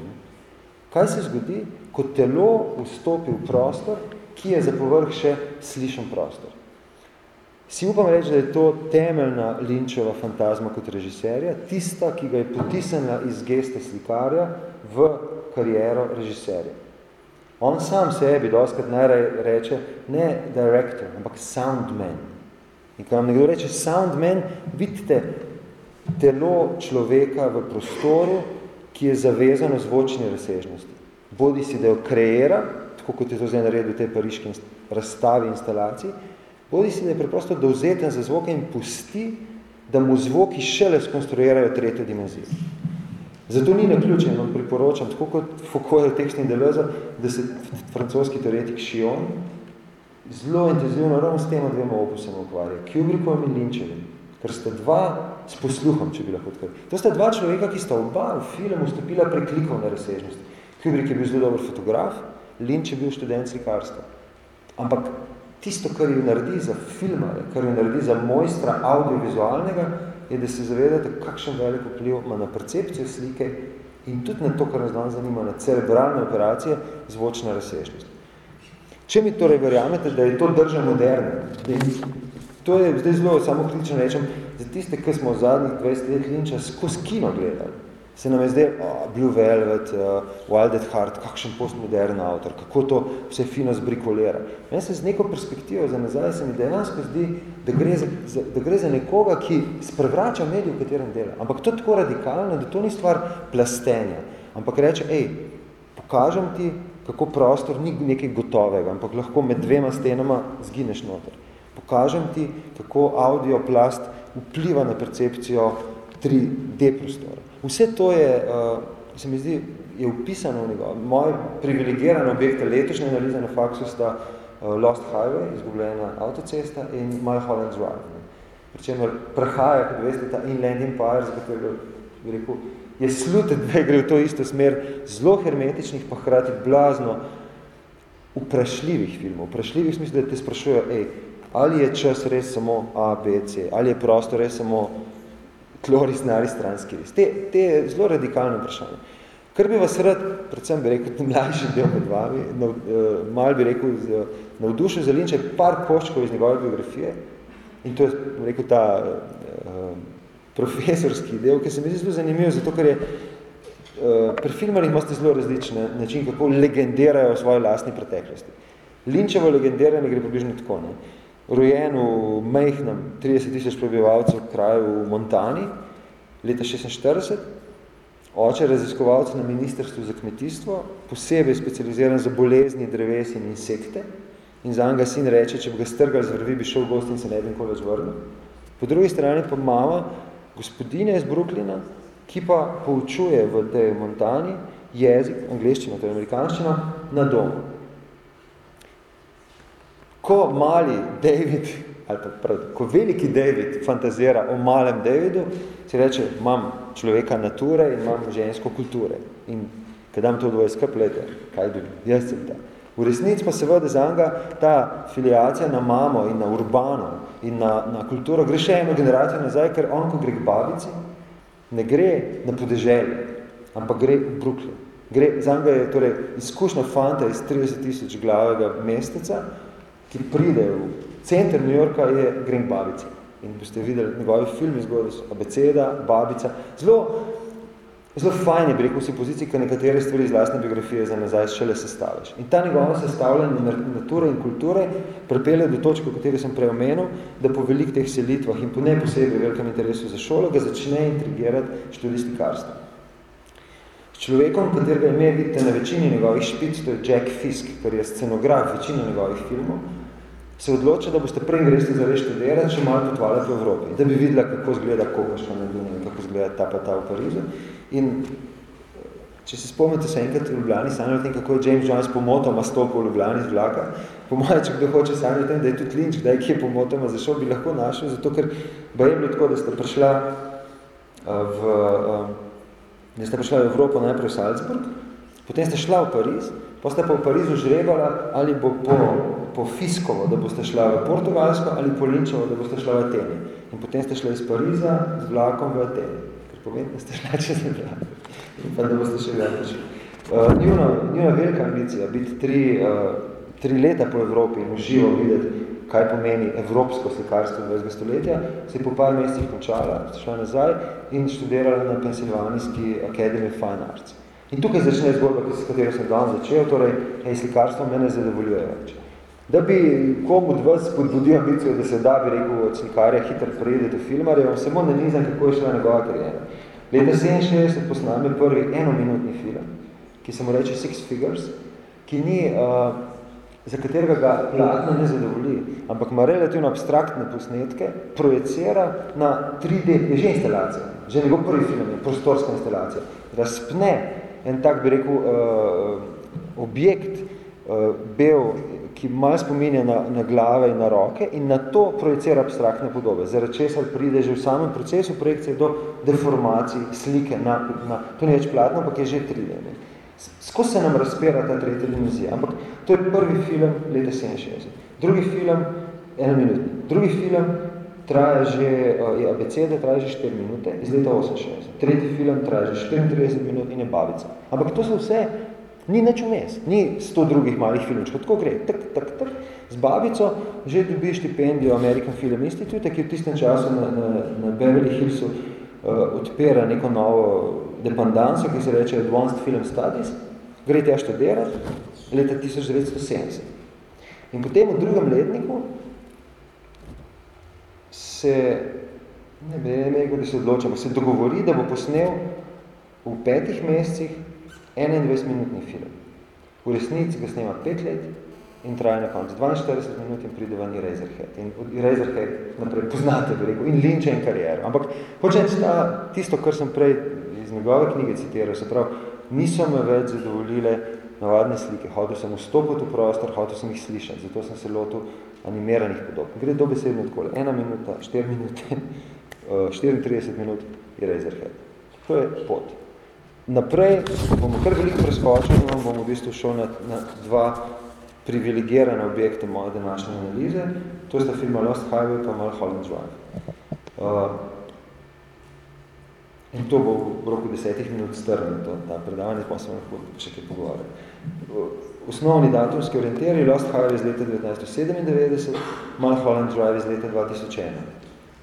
Kaj se zgodi, ko telo vstopi v prostor, ki je za povrh še slišen prostor? Si upam reči, da je to temeljna Linčeva fantazma kot režiserja, tista, ki ga je potisnila iz gesta slikarja v kariero režiserja. On sam sebi doskrat najraj reče, ne director, ampak soundman. In ko vam nekdo reče soundman, vidite telo človeka v prostoru, ki je zavezano zvočni razsežnosti. Bodi si, da jo kreira, tako kot je to zdaj naredil v tej pariški razstavi instalaciji, bodi si, da je preprosto dovzeten za zvoke in pusti, da mu zvoki šele skonstruirajo tretjo dimenzijo. Zato ni naključen, vam priporočam, tako kot Foucault je tekstni Deleuze, da se francoski teoretik Chion zelo intenzivno ravno s tema dvema opusem ukvarja, Kubrickom in Lynčevim, ker sta dva s posluhom, če bi lahko tako. To sta dva človeka, ki sta oba v filmu vstopila preklikovne razsežnosti. Kubrick je bil zelo dober fotograf, Lynch je bil študent slikarstva. Ampak tisto, kar jo naredi za filmare, kar jo naredi za mojstra audiovizualnega, je, da se zavedate, kakšen velik vpliv ima na percepcijo slike in tudi na to, kar nas danes zanima, na cerebralne operacije, zvočna razsežnost. Če mi torej verjamete, da je to drža moderna, to je zdaj zelo samo kritično rečem, za tiste, ki smo v zadnjih 20 let linča skozi kino gledali, se nam je zdaj, oh, Blue Velvet, uh, Wild at Heart, kakšen postmodern avtor, kako to vse fino zbrikolera. Meni se z neko perspektivo za nazaj se mi dejansko zdi, da gre za, za, da gre za nekoga, ki sprevrača medij, v katerem dela. Ampak to je tako radikalno, da to ni stvar plastenja. Ampak reče, ej, pokažem ti, kako prostor ni nekaj gotovega, ampak lahko med dvema stenama zgineš noter. Pokažem ti, kako audioplast vpliva na percepcijo 3D prostora. Vse to je, uh, se mi zdi, je upisano v njegov. Moje privilegirane objekte letošnje analize na faksu sta uh, Lost Highway, izgubljena avtocesta in My Holland Drive. Ne. Pričemer prehaja, kot veste, ta Inland Empire, za katerega bi rekel, je slutet, da gre v to isto smer zelo hermetičnih, pa hkrati blazno vprašljivih filmov. Vprašljivih smislu, da te sprašujejo, ej, ali je čas res samo A, B, C, ali je prostor res samo klorisnari stranski res. Te, te zelo radikalne vprašanje. Kar bi vas rad, predvsem bi rekel, mlajši del med vami, nav, uh, mal bi rekel, navdušil za Linče par koščkov iz njegove biografije in to je, rekel, ta uh, profesorski del, ki se mi zdi zelo zanimiv, zato ker je uh, pri filmarih imate zelo različne način, kako legendirajo svoje lastne preteklosti. Linčevo legendiranje gre približno tako. Ne? Rojen v mejhnem 30 tisoč prebivalcev kraju v Montani, leta 46, oče raziskovalce na Ministrstvu za kmetijstvo, posebej specializiran za bolezni, dreves in insekte, in za ga sin reče, če bi ga strgal z vrvi, bi šel v gost in se ne bi nikoli več vrnil. Po drugi strani pa mama, gospodine iz Brooklyna, ki pa poučuje v tej Montani jezik, angliščino, to je amerikanščino, na domu ko mali David, ali pa prav, ko veliki David fantazira o malem Davidu, si reče, imam človeka nature in imam žensko kulture. In kad dam to dvoje skrplete, kaj bi, jaz sem ta. V resnici pa seveda za njega ta filiacija na mamo in na urbano in na, na kulturo gre še eno generacijo nazaj, ker on, ko gre k babici, ne gre na podeželje, ampak gre v Brooklyn. Gre, za njega je torej izkušnja fanta iz 30 tisoč glavega mesteca, ki pride v center New Yorka, je Green Babica. In boste videli njegovi filmi zgodaj so Abeceda, Babica. Zelo, zelo fajn je, bi rekel, si poziciji, ko nekatere stvari iz lastne biografije za nazaj šele sestavljaš. In ta njegova sestavljanja nature in kulture pripelje do točke, o kateri sem preomenil, da po velikih teh selitvah in po ne posebej velikem interesu za šolo ga začne intrigirati študijstikarstvo. S človekom, katerega ime vidite na večini njegovih špic, to je Jack Fisk, ker je scenograf večine njegovih filmov, se odloča, da boste prej gresti za reč študirati, še malo potvali po Evropi, da bi videla, kako zgleda kokoška na Dunaju, kako zgleda ta pa ta v Parizu. In če se spomnite se enkrat v Ljubljani, sanjali o tem, kako je James Jones pomotoma stopil v Ljubljani z vlaka, po moje, če kdo hoče sanjali o tem, da je tudi Lynch, kdaj kje pomotoma zašel, bi lahko našel, zato ker ba je bilo tako, da ste prišla v, da ste prišla v Evropo najprej v Salzburg, potem ste šla v Pariz, pa ste pa v Parizu žrebala, ali bo po, po Fiskovo, da boste šla v Portugalsko, ali po Linčevo, da boste šla v Ateni. In potem ste šla iz Pariza z vlakom v Ateni, ker povem, da ste šla čez vlak. In pa da boste še več. Uh, njuna, njuna velika ambicija, biti tri, uh, tri leta po Evropi in uživo videti, kaj pomeni evropsko slikarstvo 20. stoletja, se je po par mesecih končala, šla nazaj in študirala na Pensilvanijski Academy of Fine Arts. In tukaj začne zgodba, s katero sem dan začel, torej, hej, slikarstvo mene zadovoljuje več. Da bi komu od vas podbudil ambicijo, da se da, bi rekel, od slikarja hitro prejde do filmarja, vam samo nanizam, kako je šla njegova karijera. Leta 67 posname prvi enominutni film, ki se mu reče Six Figures, ki ni, uh, za katerega ga platno ne zadovolji, ampak ima relativno abstraktne posnetke, projecira na 3D, je že instalacija, že njegov prvi film je prostorska instalacija, razpne en tak, bi rekel, uh, objekt, uh, bel, ki malo spominja na, na glave in na roke in na to projecira abstraktne podobe, zaradi česar pride že v samem procesu projekcije do deformacij slike na, na to ni več platno, ampak je že 3D. Sko se nam razpira ta tretja dimenzija, ampak to je prvi film leta 67. Drugi film, eno minutni. Drugi film traja že, je abeceda, traja že 4 minute, iz leta 68. Tretji film traja že 34 minut in je babica. Ampak to so vse, ni nič vmes, ni 100 drugih malih filmčkov, tako gre, tak, tak, tak. Z babico že dobi štipendijo American Film Institute, ki v tistem času na, na, na Beverly Hillsu uh, odpira neko novo dependanco, ki se reče Advanced Film Studies, gre tja študirati leta 1970. In potem v drugem letniku se, ne vem, ne, da se odločamo, se dogovori, da bo posnel v petih mesecih 21-minutni film. V resnici ga snema pet let in traja na koncu 42 minut in pride van Eraserhead. In Eraserhead naprej poznate, bi rekel, in linče in kariero. Ampak hočem sta tisto, kar sem prej iz njegove knjige citiral, se pravi, niso me več zadovoljile navadne slike. Hotel sem vstopiti v prostor, hotel sem jih slišati, zato sem se lotil animiranih podob. Gre dobesedno takole, ena minuta, štiri minute, 34 eh, minut je Razorhead. To je pot. Naprej bomo kar veliko preskočili in bomo v bistvu šel na, na dva privilegirane objekte moje današnje analize. To sta filma Lost Highway pa Mulholland Drive. Uh, in to bo v roku desetih minut strno, to, predavanje, pa se lahko še kaj pogovarjati osnovni datumski orientiri, Lost Highway iz leta 1997, Mulholland Drive iz leta 2001.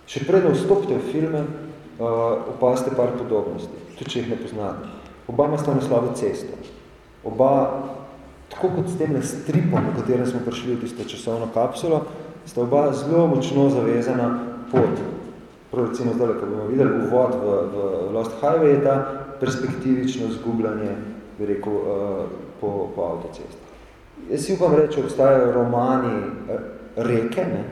Še predno vstopite v filme, uh, opazite par podobnosti, tudi če jih ne poznate. Oba ima sta naslova cesto. Oba, tako kot s tem stripom, v katerem smo prišli v tisto časovno kapsulo, sta oba zelo močno zavezana pot. Prav recimo zdaj, ko bomo videli uvod v, v Lost Highway, je ta perspektivično zgubljanje, bi rekel, uh, po, po avtocesti. Jaz si upam reči, obstajajo romani eh, reke, ne?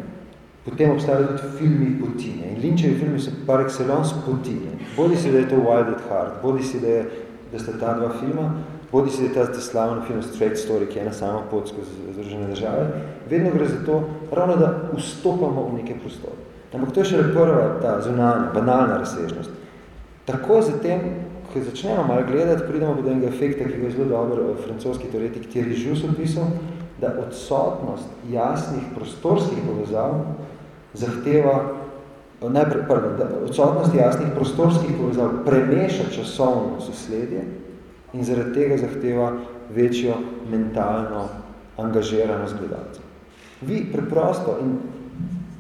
potem obstajajo tudi filmi potine. In Linčevi filmi so par excellence potine. Bodi si, da je to Wild at Heart, bodi si, da, je, da sta ta dva filma, bodi si, da je ta, ta slavna film Straight Story, ki je ena sama pot skozi združene države, vedno gre za to, ravno da vstopamo v neke prostore. Ampak to je še prva ta zunanja, banalna razsežnost. Tako zatem ko začnemo malo gledati, pridemo do enega efekta, ki ga je zelo dober eh, francoski teoretik Thierry Jus opisal, da odsotnost jasnih prostorskih povezav zahteva, eh, najprej, pardon, da odsotnost jasnih prostorskih povezav premeša časovno sosledje in zaradi tega zahteva večjo mentalno angažiranost gledalcev. Vi preprosto, in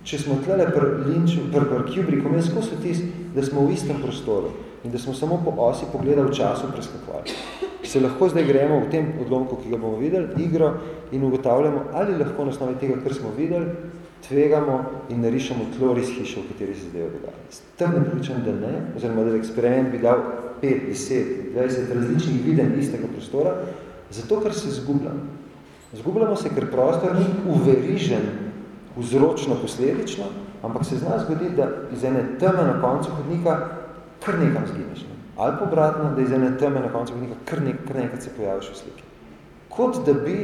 če smo tlele pri Lynchu, pri, pri Kubricku, jaz skozi vtis, da smo v istem prostoru, in da smo samo po osi pogleda v času preskakovali. Se lahko zdaj gremo v tem odlomku, ki ga bomo videli, igro in ugotavljamo, ali lahko na osnovi tega, kar smo videli, tvegamo in narišemo tlor iz hiše, v kateri se zdaj dogaja. Strnem pričam, da ne, oziroma da eksperiment bi dal 5, 10, 20 različnih viden istega prostora, zato ker se zgubljamo. Zgubljamo se, ker prostor ni uverižen vzročno posledično, ampak se zna zgoditi, da iz ene teme na koncu hodnika kar nekam zgineš. Ne? Ali obratno, da iz ene teme na koncu nekaj, kar, nek, kar nekaj se pojaviš v sliki. Kot da bi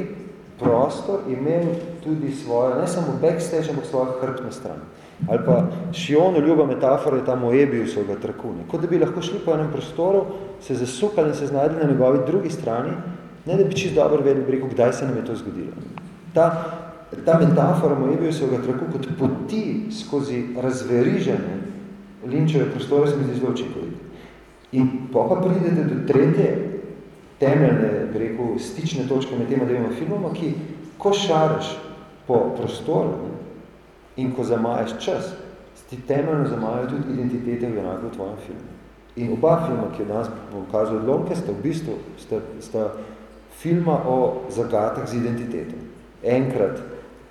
prostor imel tudi svojo, ne samo backstage, ampak svojo hrbtno stran. Ali pa Šionu ljuba metafora je ta Moebiusovega traku. Ne? Kot da bi lahko šli po enem prostoru, se zasukali in se znajdli na njegovi drugi strani, ne da bi čist dobro vedeli, bi rekel, kdaj se nam je to zgodilo. Ta, ta metafora Moebiusovega traku kot poti skozi razverižene linčeve prostore se mi zdi zelo očikoviti. In pa pa pridete do tretje temeljne, bi rekel, stične točke med tema dvema filmoma, ki ko šareš po prostoru, In ko zamajaš čas, ti temeljno zamajajo tudi identitete v enako v tvojem filmu. In oba filma, ki je danes pokazal odlomke, sta v bistvu sta, sta filma o zagatah z identiteto. Enkrat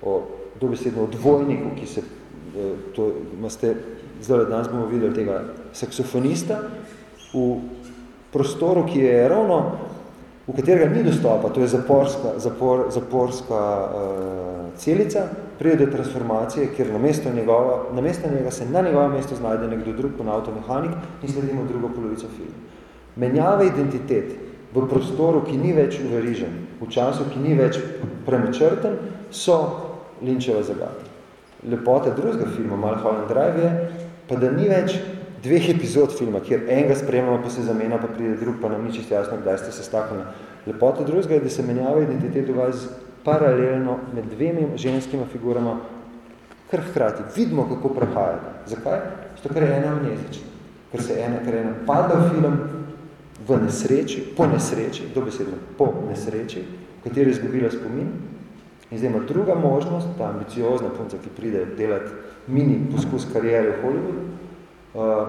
o dobesedno o dvojniku, ki se, eh, to imate, zdaj danes bomo videli tega saksofonista, v prostoru, ki je ravno, v katerega ni dostopa, to je zaporska, zapor, zaporska uh, celica, pride do transformacije, kjer namesto, njegova, namesto njega se na njegovem mestu znajde nekdo drug, po avtomehanik in sledimo drugo polovico filma. Menjava identitet v prostoru, ki ni več uverižen, v času, ki ni več premečrten, so linčeva zagata. Lepota drugega filma, Malholland Drive, je, pa da ni več dveh epizod filma, kjer enega spremljamo, pa se zamena, pa pride drug, pa nam ni čist jasno, kdaj ste se stakali. Lepota drugega je, da se menjava identitet v vas paralelno med dvemi ženskima figurama, kar hkrati. Vidimo, kako prehajate. Zakaj? Zato, ker je ena amnezična. Ker se ena, ker ena padal film v nesreči, po nesreči, dobesedno po nesreči, v kateri je izgubila spomin. In zdaj ima druga možnost, ta ambiciozna punca, ki pride delati mini poskus karijere v Hollywoodu, uh,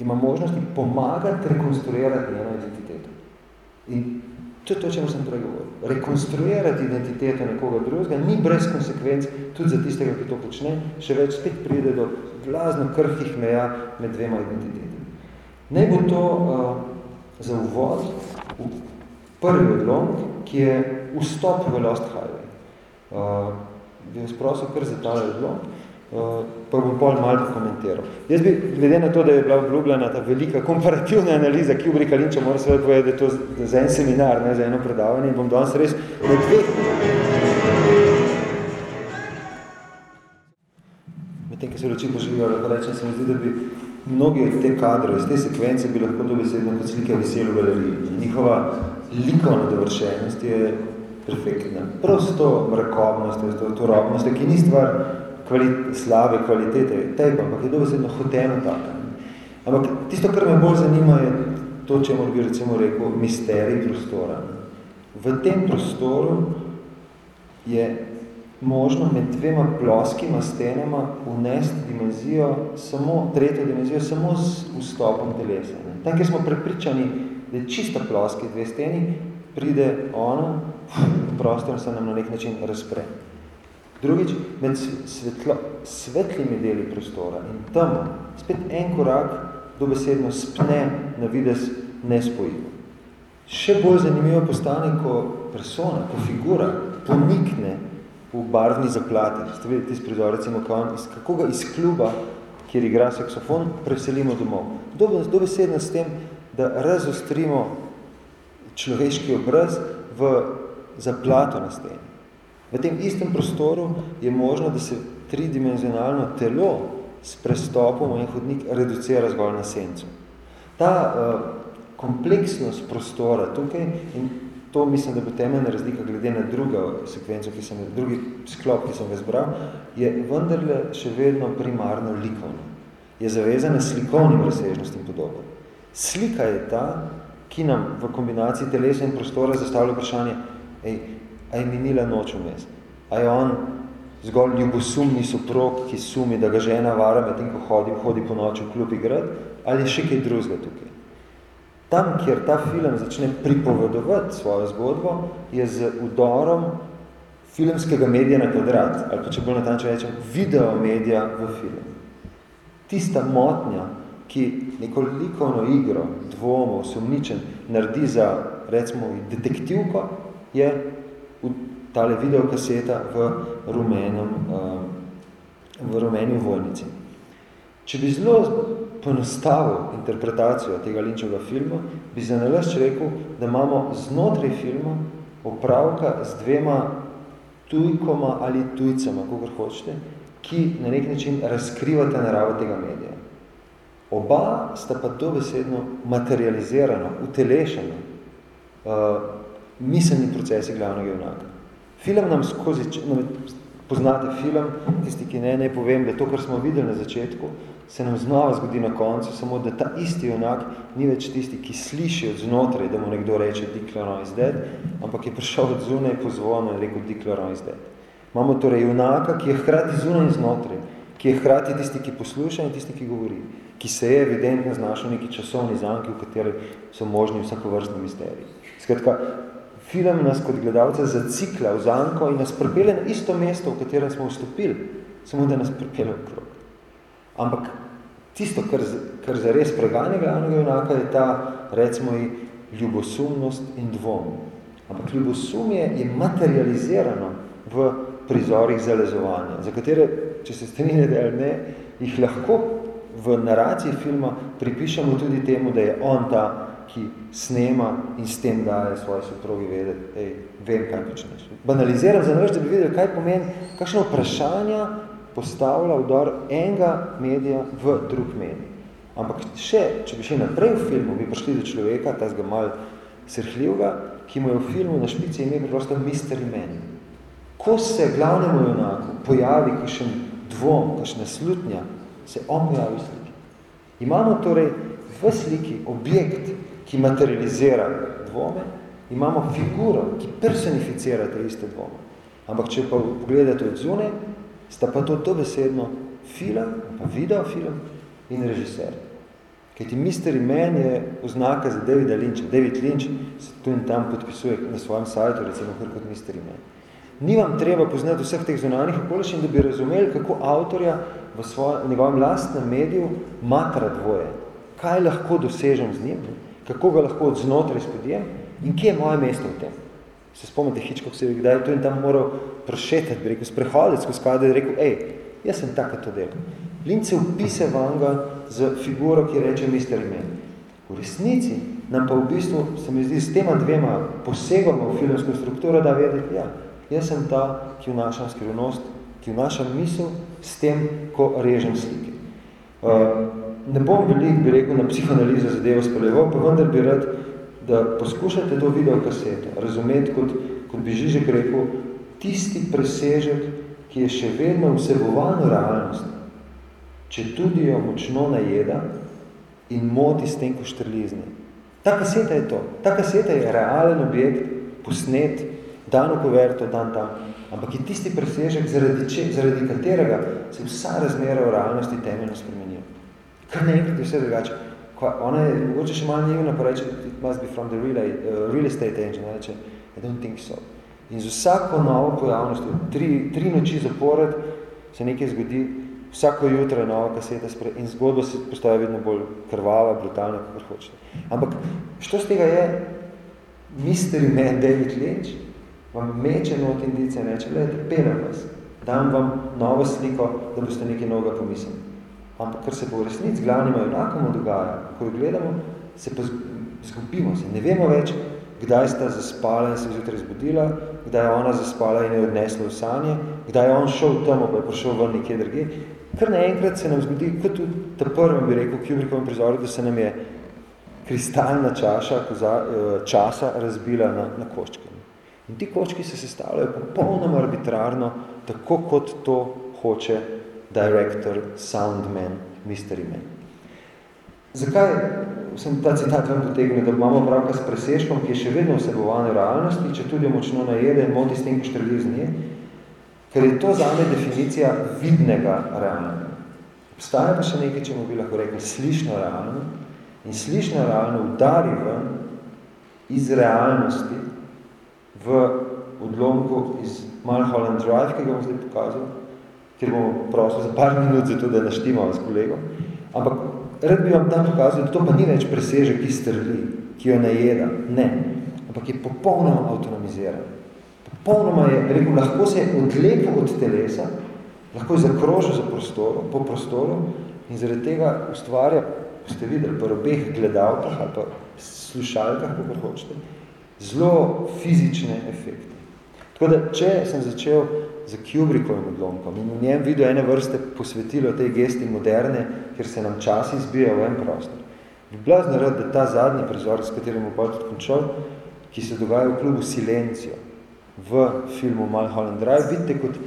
ima možnosti pomagati rekonstruirati njeno identiteto. In To je to, čemu sem prej govoril. Rekonstruirati identiteto nekoga drugega ni brez konsekvenc tudi za tistega, ki to počne, še več spet pride do vlazno krhkih meja med dvema identitetami. Naj bo to uh, za uvod v prvi odlom, ki je vstop v Lost Highway. Uh, bi vas prosil kar za ta odlom. Eh, pa bom pol malo komentiral. Jaz bi, glede na to, da je bila obljubljena ta velika komparativna analiza, ki v Kalinča mora seveda povedati, da je to za en seminar, ne za eno predavanje, bom danes res na dveh. Medtem, ki se roči poživijo, lahko rečem, se mi zdi, da bi mnogi od te kadre, iz te sekvence bi lahko dobesedno kot slike veseli v galeriji. Njihova likovna dovršenost je perfektna. Prosto mrakobnost, to, to robnost, ki ni stvar kvali, slabe kvalitete tega, ampak je dobesedno hoteno tako. Ampak tisto, kar me bolj zanima, je to, če bi recimo rekel, misterij prostora. V tem prostoru je možno med dvema ploskima stenama unesti dimenzijo, samo tretjo dimenzijo, samo z vstopom telesa. Ne. Tam, kjer smo prepričani, da je čista ploski dve steni, pride ona, prostor se nam na nek način razpre. Drugič, med svetlo, svetlimi deli prostora in tam spet en korak dobesedno spne na vides nespojivo. Še bolj zanimivo postane, ko persona, ko figura ponikne v barvni zaplati. Ste videli tisti prizor, recimo, kako ga iz kluba, kjer igra saksofon, preselimo domov. Dobesedno s tem, da razostrimo človeški obraz v zaplato na steni. V tem istem prostoru je možno, da se tridimenzionalno telo s prestopom in hodnik reducira zgolj na sencu. Ta uh, kompleksnost prostora tukaj, in to mislim, da bo temeljna razlika glede na drugo sekvenco, ki sem, drugi sklop, ki sem ga zbral, je vendarle še vedno primarno likovno. Je zavezana slikovnim razsežnostim podobo. Slika je ta, ki nam v kombinaciji telesa in prostora zastavlja vprašanje, ej, a je minila noč vmes. A je on zgolj ljubosumni soprog, ki sumi, da ga žena vara med tem, ko hodi, hodi po noči v klub igrat, ali je še kaj drugega tukaj. Tam, kjer ta film začne pripovedovati svojo zgodbo, je z udorom filmskega medija na kvadrat, ali pa če bolj natančno rečem, video medija v film. Tista motnja, ki neko likovno igro, dvomo, sumničen, naredi za, recimo, detektivko, je tale videokaseta v rumenem, uh, v rumeni vojnici. Če bi zelo ponostavil interpretacijo tega linčevega filma, bi za nalašč rekel, da imamo znotraj filma opravka z dvema tujkoma ali tujcama, kako hočete, ki na nek način razkrivate naravo tega medija. Oba sta pa to besedno materializirano, utelešeno, uh, miselni procesi glavnega junaka. Film nam skozi, no, poznate film, tisti, ki ne, ne povem, da to, kar smo videli na začetku, se nam znova zgodi na koncu, samo da ta isti junak ni več tisti, ki sliši od znotraj, da mu nekdo reče Declaron is dead, ampak je prišel od zunaj po zvonu in rekel Declaron is dead. Imamo torej junaka, ki je hkrati zunaj in znotraj, ki je hkrati tisti, ki posluša in tisti, ki govori, ki se je evidentno znašel neki časovni zanki, v kateri so možni vsakovrstni misteriji. Skratka, film nas kot gledalce zacikla v zanko in nas pripelje na isto mesto, v katerem smo vstopili, samo da nas pripelje v krog. Ampak tisto, kar, kar za res preganja glavnega junaka, je ta, recimo, ljubosumnost in dvom. Ampak ljubosumje je materializirano v prizorih zalezovanja, za katere, če se strinjate ali ne, jih lahko v naraciji filma pripišemo tudi temu, da je on ta, ki snema in s tem daje svoje soprogi vedeti, ej, vem, kaj počneš. Banaliziram za naveč, da bi videli, kaj pomeni, kakšno vprašanja postavlja vdor enega medija v drug medij. Ampak še, če bi šli naprej v filmu, bi prišli do človeka, tazga mal srhljivga, ki mu je v filmu na špici ime preprosto Mystery Man. Ko se glavnemu junaku pojavi kakšen dvom, kakšna slutnja, se on pojavi v sliki. Imamo torej v sliki objekt, ki materializira dvome, imamo figuro, ki personificira te iste dvome. Ampak če pa pogledate od zune, sta pa to dobesedno film, pa videofilm in režiser. Kajti Mystery Man je oznaka za Davida Lynča. David Lynch se tu in tam podpisuje na svojem sajtu, recimo kar kot Mystery Man. Ni vam treba poznati vseh teh zunanjih okoliščin, da bi razumeli, kako avtorja v, svoj, v njegovem lastnem mediju matra dvoje. Kaj lahko dosežem z njim, kako ga lahko od znotraj spodijem in kje je moje mesto v tem. Se spomnite Hitchcock se je kdaj tu in tam moral prošetati, bi rekel, sprehoditi skozi je rekel, ej, jaz sem tako to del. Lince upise vanga z figuro, ki reče Mr. Man. V resnici nam pa v bistvu, se mi zdi, s tema dvema posegoma v filmsko strukturo, da vedeti, ja, jaz sem ta, ki vnašam skrivnost, ki vnašam misel s tem, ko režem slike. Uh, ne bom veliko, bi rekel, na psihoanalizo zadevo spoljeval, pa vendar bi rad, da poskušate to video kaseto razumeti, kot, kot bi Žižek rekel, tisti presežek, ki je še vedno vsebovan v realnosti, če tudi jo močno najeda in moti s tem, ko štrlizne. Ta kaseta je to. Ta kaseta je realen objekt, posnet, dan v kuverto, dan tam, ampak je tisti presežek, zaradi, če, zaradi katerega se vsa razmera v realnosti temeljno spremenijo. Kar naenkrat je vse drugače. Ona je mogoče še malo njivna, pa reče, it must be from the real, uh, real estate agent, reče, I don't think so. In z vsako novo pojavnostjo, tri, tri noči zapored, se nekaj zgodi, vsako jutro je nova kaseta spred, in zgodba se postaja vedno bolj krvava, brutalna, kako hočete. Ampak, što z tega je, mystery man David Lynch vam meče not indice in reče, gledajte, pelem vas, dam vam novo sliko, da boste nekaj novega pomislili. Ampak, kar se pa v resnici glavnima junakom dogaja, ko jo gledamo, se pa zgubimo se. Ne vemo več, kdaj sta zaspala in se zjutraj zbudila, kdaj je ona zaspala in je odnesla v sanje, kdaj je on šel tam, pa je prišel ven nekje drugje. Kar naenkrat se nam zgodi, kot tudi ta prvem bi rekel, Kubrickovem prizoru, da se nam je kristalna čaša koza, eh, časa razbila na, na kočke. In ti kočki se sestavljajo popolnoma arbitrarno, tako kot to hoče director, soundman, mystery man. Zakaj sem ta citat vam potegnil, da imamo pravka s presežkom, ki je še vedno vsebovan v realnosti, če tudi močno najede in moti s tem, ko štrli z nje, ker je to zame definicija vidnega realnega. Obstaja pa še nekaj, če bi lahko rekli, slišno realno in slišno realno udari ven iz realnosti v odlomku iz Mulholland Drive, ki ga bom zdaj pokazal, kjer bomo prosil za par minut za to, da naštimamo s kolegom. Ampak rad bi vam tam pokazal, da to pa ni več presežek, ki strli, ki jo najeda. Ne. Ampak je popolnoma avtonomiziran. Popolnoma je, rekel, lahko se je odlepil od telesa, lahko je zakrožil za prostoru, po prostoru in zaradi tega ustvarja, ko ste videli, po obeh gledalkah ali pa slušalkah, kako hočete, zelo fizične efekte. Tako da, če sem začel z Kubrickovim odlomkom. In v njem videl ene vrste posvetilo tej gesti moderne, ker se nam čas izbija v en prostor, bi blazno rad, da ta zadnji prizor, s katerim bo tudi končal, ki se dogaja v klubu Silencio v filmu Mulholland Drive, vidite kot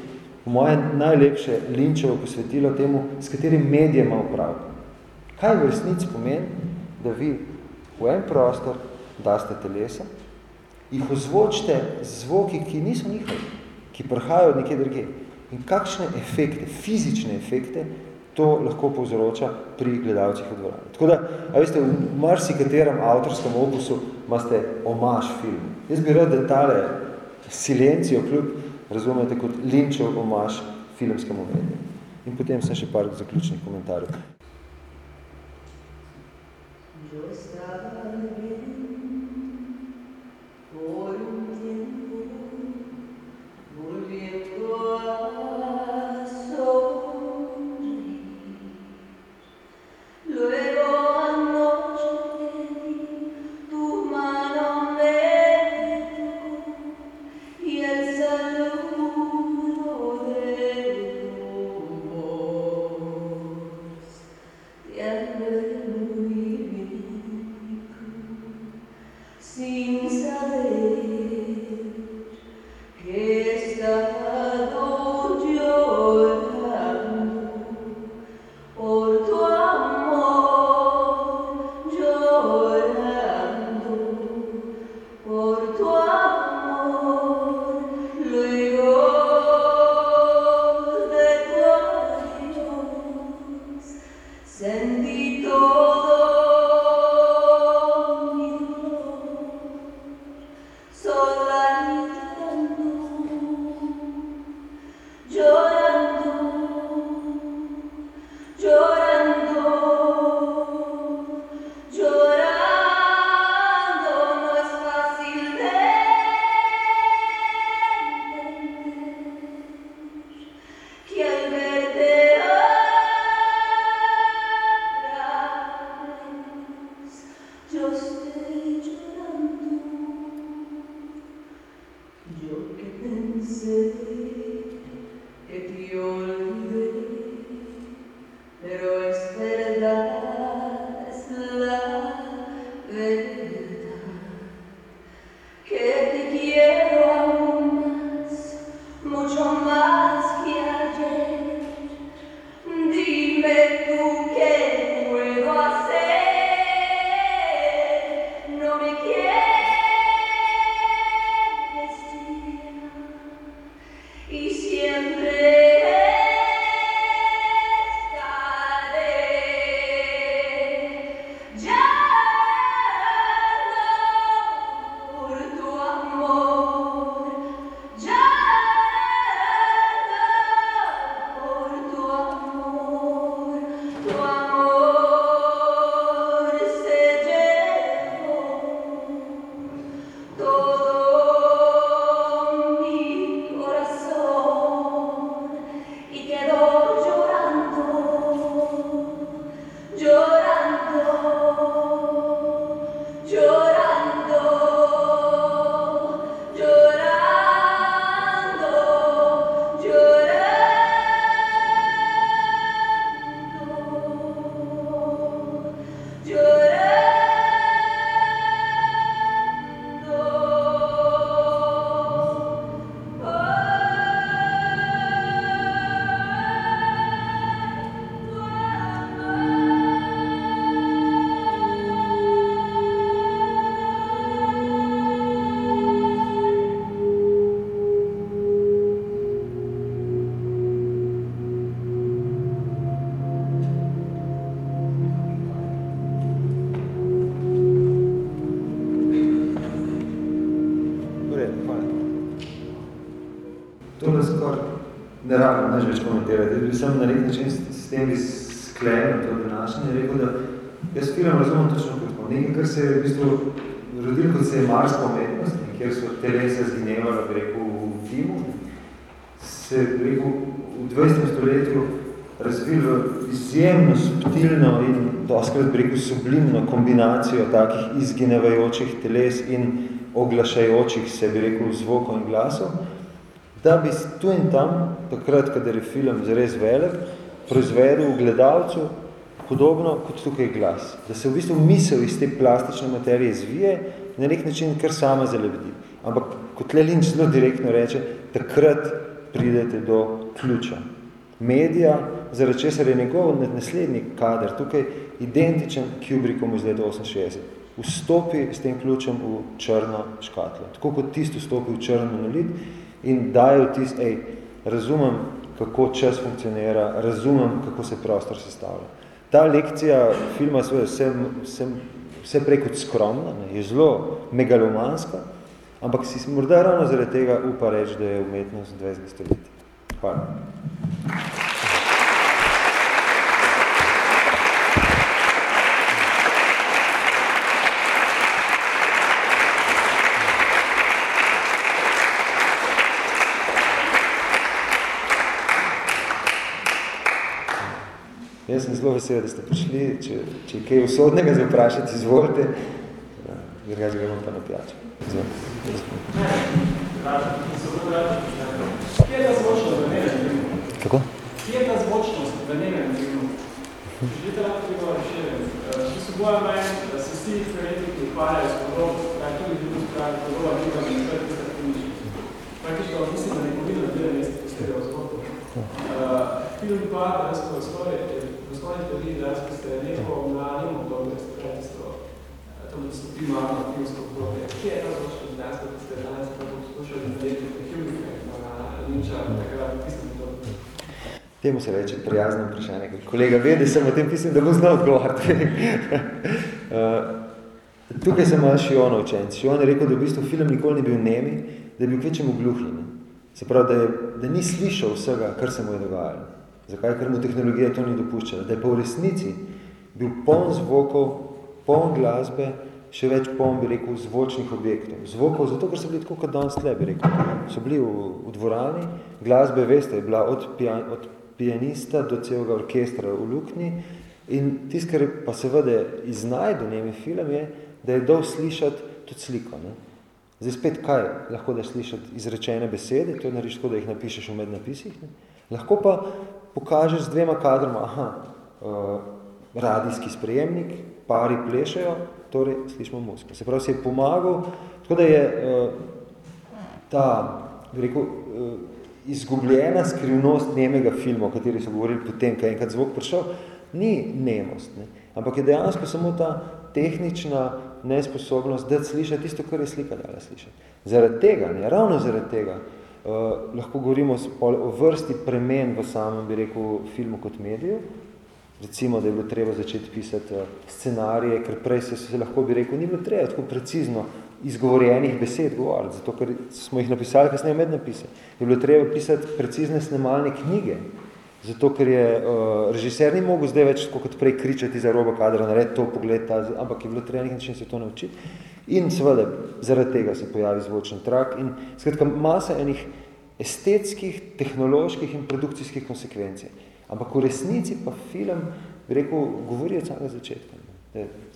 moje najlepše linčevo posvetilo temu, s katerim medijem ima upravljeno. Kaj v resnici pomeni, da vi v en prostor daste telesa, jih ozvočite z zvoki, ki niso njihovi, ki prihajajo od nekje druge. In kakšne efekte, fizične efekte, to lahko povzroča pri gledalcih v dvorani. Tako da, a veste, v marsikaterem avtorskem opusu imate omaž film. Jaz bi rad, da tale silencijo kljub razumete kot linčev omaž filmskemu mediju. In potem sem še par zaključnih komentarjev. Yo estaba bi sem na nek način s tem bi sklenil to današnje, rekel, da jaz film razumem točno kot nekaj, kar se je v bistvu rodilo, kot se je marska umetnost, kjer so telesa zginevala, bi rekel, v filmu, se, bi rekel, v 20. stoletju razvilo izjemno subtilno in doskrat, bi rekel, sublimno kombinacijo takih izginevajočih teles in oglašajočih se, bi rekel, zvokov in glasov, da bi tu in tam, takrat, kadar je film zares velik, proizvedel v gledalcu podobno kot tukaj glas. Da se v bistvu misel iz te plastične materije zvije na nek način kar sama zalebdi. Ampak kot Le Lynch zelo direktno reče, takrat pridete do ključa. Medija, zaradi česar je njegov naslednji kader tukaj identičen Kubrickom iz leta 68. Vstopi s tem ključem v črno škatlo. Tako kot tisto vstopi v črno monolit in daje vtis, ej, razumem, kako čas funkcionira, razumem, kako se prostor sestavlja. Ta lekcija filma svoje vse, vse, vse prej kot skromna, ne, je zelo megalomanska, ampak si morda ravno zaradi tega upa reči, da je umetnost 20. stoletja. Hvala. Sem zelo vesel, da ste prišli. Če, če je kaj usodnega za vprašati, izvolite. Drugač gremo pa na pijačo. Kje je ta zvočnost v nemem Kako? Kje je ta zvočnost v nemem filmu? Želite lahko tega razširiti? Če se bojo da se vsi kreatiki ukvarjajo s podob, kaj tudi drugo spravi, podoba druga in sve tiste filmiči. Praktično mislim, da ne povedal na dve mesti tistega vzgodu. Film pa, da jaz po da jaz ste neko mladim obdobje, ste pravi tisto, to so primarno filmsko obdobje. Kje je ta zvočnost danes, da ste danes tako poslušali na na Kubricka, na Lynča, takrat tistem obdobje? Temu se reče prijazno vprašanje. Kolega ve, da sem o tem pisem, da bo znal odgovoriti. uh, tukaj sem malo Šiona učenc. Šion je rekel, da v bistvu film nikoli ni bil nemi, da je bil kvečemu gluhi. Ne? Se pravi, da, je, da ni slišal vsega, kar se mu je dogajalo. Zakaj? Ker mu tehnologija to ni dopuščala. Da je pa v resnici bil poln zvokov, poln glasbe, še več poln, bi rekel, zvočnih objektov. Zvokov, zato, ker so bili tako kot danes tle, bi rekel. So bili v, v dvorani, glasbe, veste, je bila od, pijan, od pianista do celega orkestra v luknji in tisto, kar pa seveda iznajdu njemi film je, da je dal slišati tudi sliko. Ne? Zdaj spet kaj? Lahko da slišati izrečene besede, to je nariš tako, da jih napišeš v mednapisih. Ne? Lahko pa pokažeš z dvema kadroma, aha, uh, radijski sprejemnik, pari plešajo, torej slišimo muziko. Se pravi, si je pomagal, tako da je uh, ta, bi rekel, uh, izgubljena skrivnost nemega filma, o kateri so govorili potem, kaj enkrat zvok prišel, ni nemost, ne? ampak je dejansko samo ta tehnična nesposobnost, da sliša tisto, kar je slika dala slišati. Zaradi tega, ne, ravno zaradi tega, uh, lahko govorimo o vrsti premen v samem, bi rekel, filmu kot mediju, recimo, da je bilo treba začeti pisati uh, scenarije, ker prej se, se lahko bi rekel, ni bilo treba tako precizno izgovorjenih besed govoriti, zato ker smo jih napisali kasneje med napise. Je bilo treba pisati precizne snemalne knjige, zato ker je uh, režiser ni mogel zdaj več kot prej kričati za robo kadra, nared to pogled, ta, ampak je bilo treba nekaj način se to naučiti. In seveda, zaradi tega se pojavi zvočen trak in skratka masa enih estetskih, tehnoloških in produkcijskih konsekvencij. Ampak v resnici pa film, bi rekel, govori od samega začetka.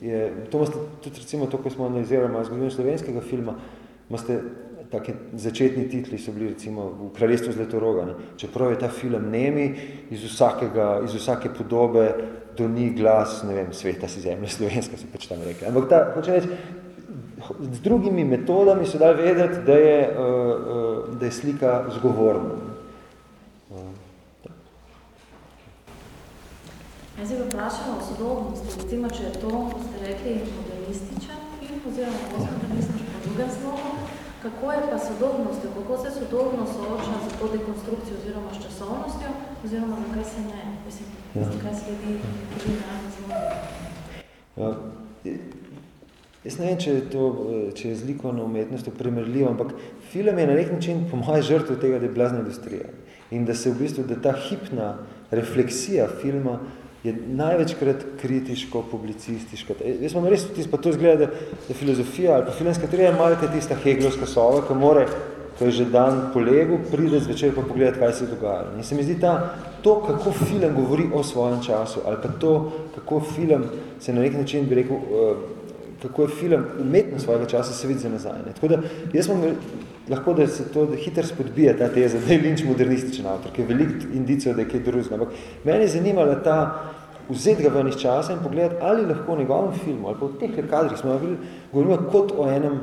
Je, to imate tudi recimo to, ko smo analizirali zgodovino slovenskega filma, imate take začetni titli so bili recimo v Kraljestvu Zletoroga, ne? čeprav je ta film nemi, iz, vsakega, iz vsake podobe do ni glas, ne vem, sveta si zemlje, slovenska se pač tam rekla. Ampak ta, hoče reči, z drugimi metodami so dali vedeti, da je, uh, uh, da je slika zgovorna. Jaz se vprašala o sodobnosti, recimo, če je to, ste rekli, modernističen film, oziroma postmodernističen po drugem slovu, kako je pa sodobnostjo, kako se sodobno sooča za to dekonstrukcijo oziroma s časovnostjo, oziroma na kaj se ne, mislim, ja. kaj sledi kriminalni zlovi. Ja. Jaz ne vem, če je to, če je z likovno umetnostjo primerljivo, ampak film je na nek način po moje žrtv tega, da je blazna industrija. In da se v bistvu, da ta hipna refleksija filma je največkrat kritiško, publicistiško. Jaz imam res tis, pa to izgleda, da, da filozofija ali pa filmska teorija je malka tista heglovska sova, ki more, ko je že dan polegu, pride zvečer pa pogledati, kaj se dogaja. In se mi zdi ta, to, kako film govori o svojem času, ali pa to, kako film se na nek način, bi rekel, uh, kako je film umetno svojega časa se vidi za nazaj. Ne. Tako da jaz imam lahko, da se to hitro spodbija ta teza, da je Lynch modernističen avtor, ki je veliko indicijo, da je kaj drugega. Ampak meni je zanimala ta vzeti ga ven iz časa in pogledati, ali lahko v njegovem filmu, ali pa v teh kadrih smo govorimo kot o enem,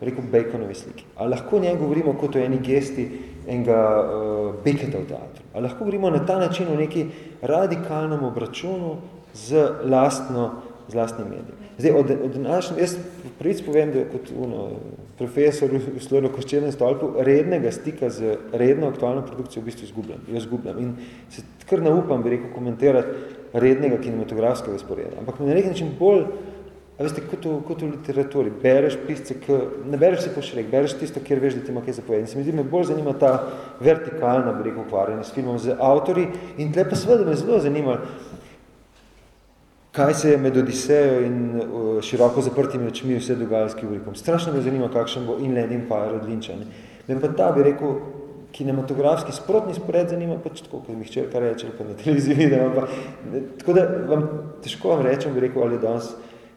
rekel, Baconovi sliki. Ali lahko njem govorimo kot o eni gesti enega uh, Becketa v teatru. Ali lahko govorimo na ta način o neki radikalnem obračunu z lastno, z lastnim medijem. Zdaj, od, od današnjem, jaz pravic povem, da kot uno, profesor v Sloveno koščenem stolpu rednega stika z redno aktualno produkcijo v bistvu izgubljam. Jo izgubljam. In se kar naupam, bi rekel, komentirati rednega kinematografskega sporeda. Ampak na nek način bolj, a veste, kot v, kot v literaturi, bereš pisce, k, ne bereš se pošrek, bereš tisto, kjer veš, da ti ima kaj zapovedati. Se mi zdi, me bolj zanima ta vertikalna, bi rekel, ukvarjanje s filmom, z avtori in tle pa seveda me zelo zanima, kaj se je med Odisejo in uh, široko zaprtimi očmi vse dogajalo s Kubrickom. Strašno me zanima, kakšen bo Inland Empire od Lynča. Ne? Me pa ta, bi rekel, kinematografski sprotni spored zanima pač tako, kot mi hčerka reče, ali pa na televiziji vidim, pa, tako da vam težko vam rečem, bi rekel, ali je danes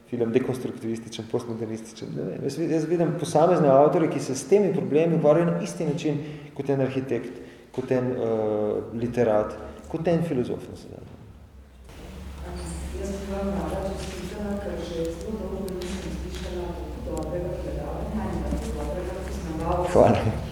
film dekonstruktivističen, postmodernističen, ne vem. Jaz, jaz vidim posamezne avtore, ki se s temi problemi ukvarjajo na isti način kot en arhitekt, kot en uh, literat, kot en filozof. Ne se Jaz bi vam rada čestitala, ker že zelo dolgo nisem slišala dobrega predavanja in dobrega poznavala. Hvala.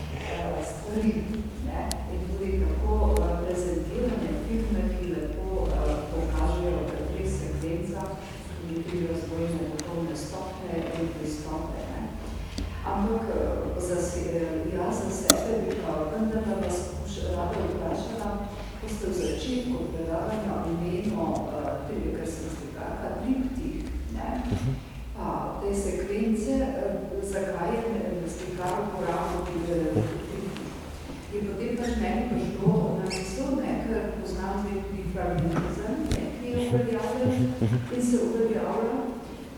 in se uveljavlja,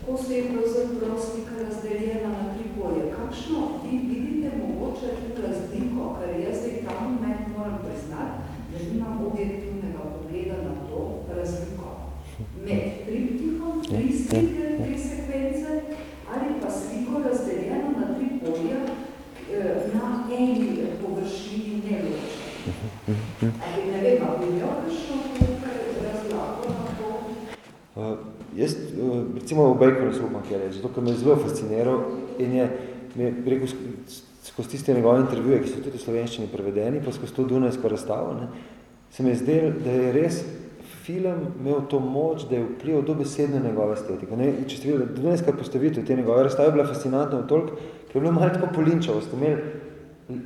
ko se je pravzaprav slika razdeljena na tri polje. Kakšno vi vidite mogoče tudi razliko, ker jaz zdaj ta moment moram priznati, da nimam objektivnega pogleda na to razliko. Med triptihom, tri slike, tri sekvence, ali pa sliko razdeljeno na tri polja eh, na eni površini neločeni. Ali ne vem, ali bi imel kakšno Uh, jaz, uh, se upam kaj reči, zato ker me je zelo fasciniral in je, me rekel, skozi tiste njegove intervjuje, ki so tudi v slovenščini prevedeni, pa skozi to Dunajsko razstavo, ne, se mi je zdel, da je res film imel to moč, da je vplival do besedne njegove estetike. Ne, če ste videli, Dunajska postavitev te njegove razstave je bila fascinantna v toliko, ker je bilo malo tako polinčavo, ste imeli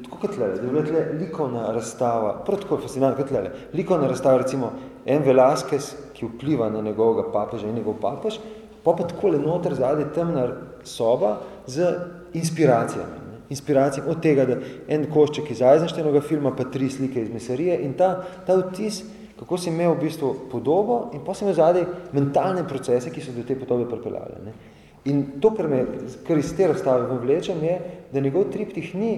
tako kot tlele, da je bila tle likovna razstava, prav tako fascinantno kot tlele, likovna razstava, recimo, en Velasquez, ki vpliva na njegovega papeža in njegov papež, pa pa takole noter zadaj temna soba z inspiracijami. Ne? Inspiracijami od tega, da en košček iz Eisensteinovega filma, pa tri slike iz Mesarije in ta, ta vtis, kako si imel v bistvu podobo in pa si imel zadaj mentalne procese, ki so do te podobe pripeljali. Ne? In to, kar, me, kar iz te razstave vlečem, je, da njegov triptih ni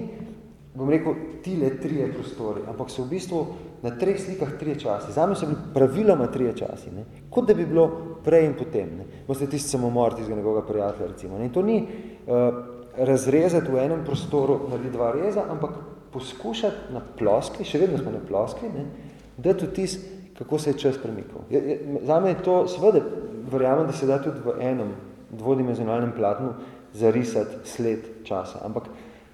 bom rekel, tile trije prostori, ampak so v bistvu na treh slikah trije časi. Zame so bili praviloma trije časi, ne? kot da bi bilo prej in potem. Ne? Boste tisti samomor tistega njegovega prijatelja, recimo. Ne? In to ni uh, razrezati v enem prostoru narediti dva reza, ampak poskušati na ploskli, še vedno smo na ploskli, ne? dati vtis, kako se je čas premikal. Je, je, zame je to, seveda, verjamem, da se da tudi v enem dvodimenzionalnem platnu zarisati sled časa, ampak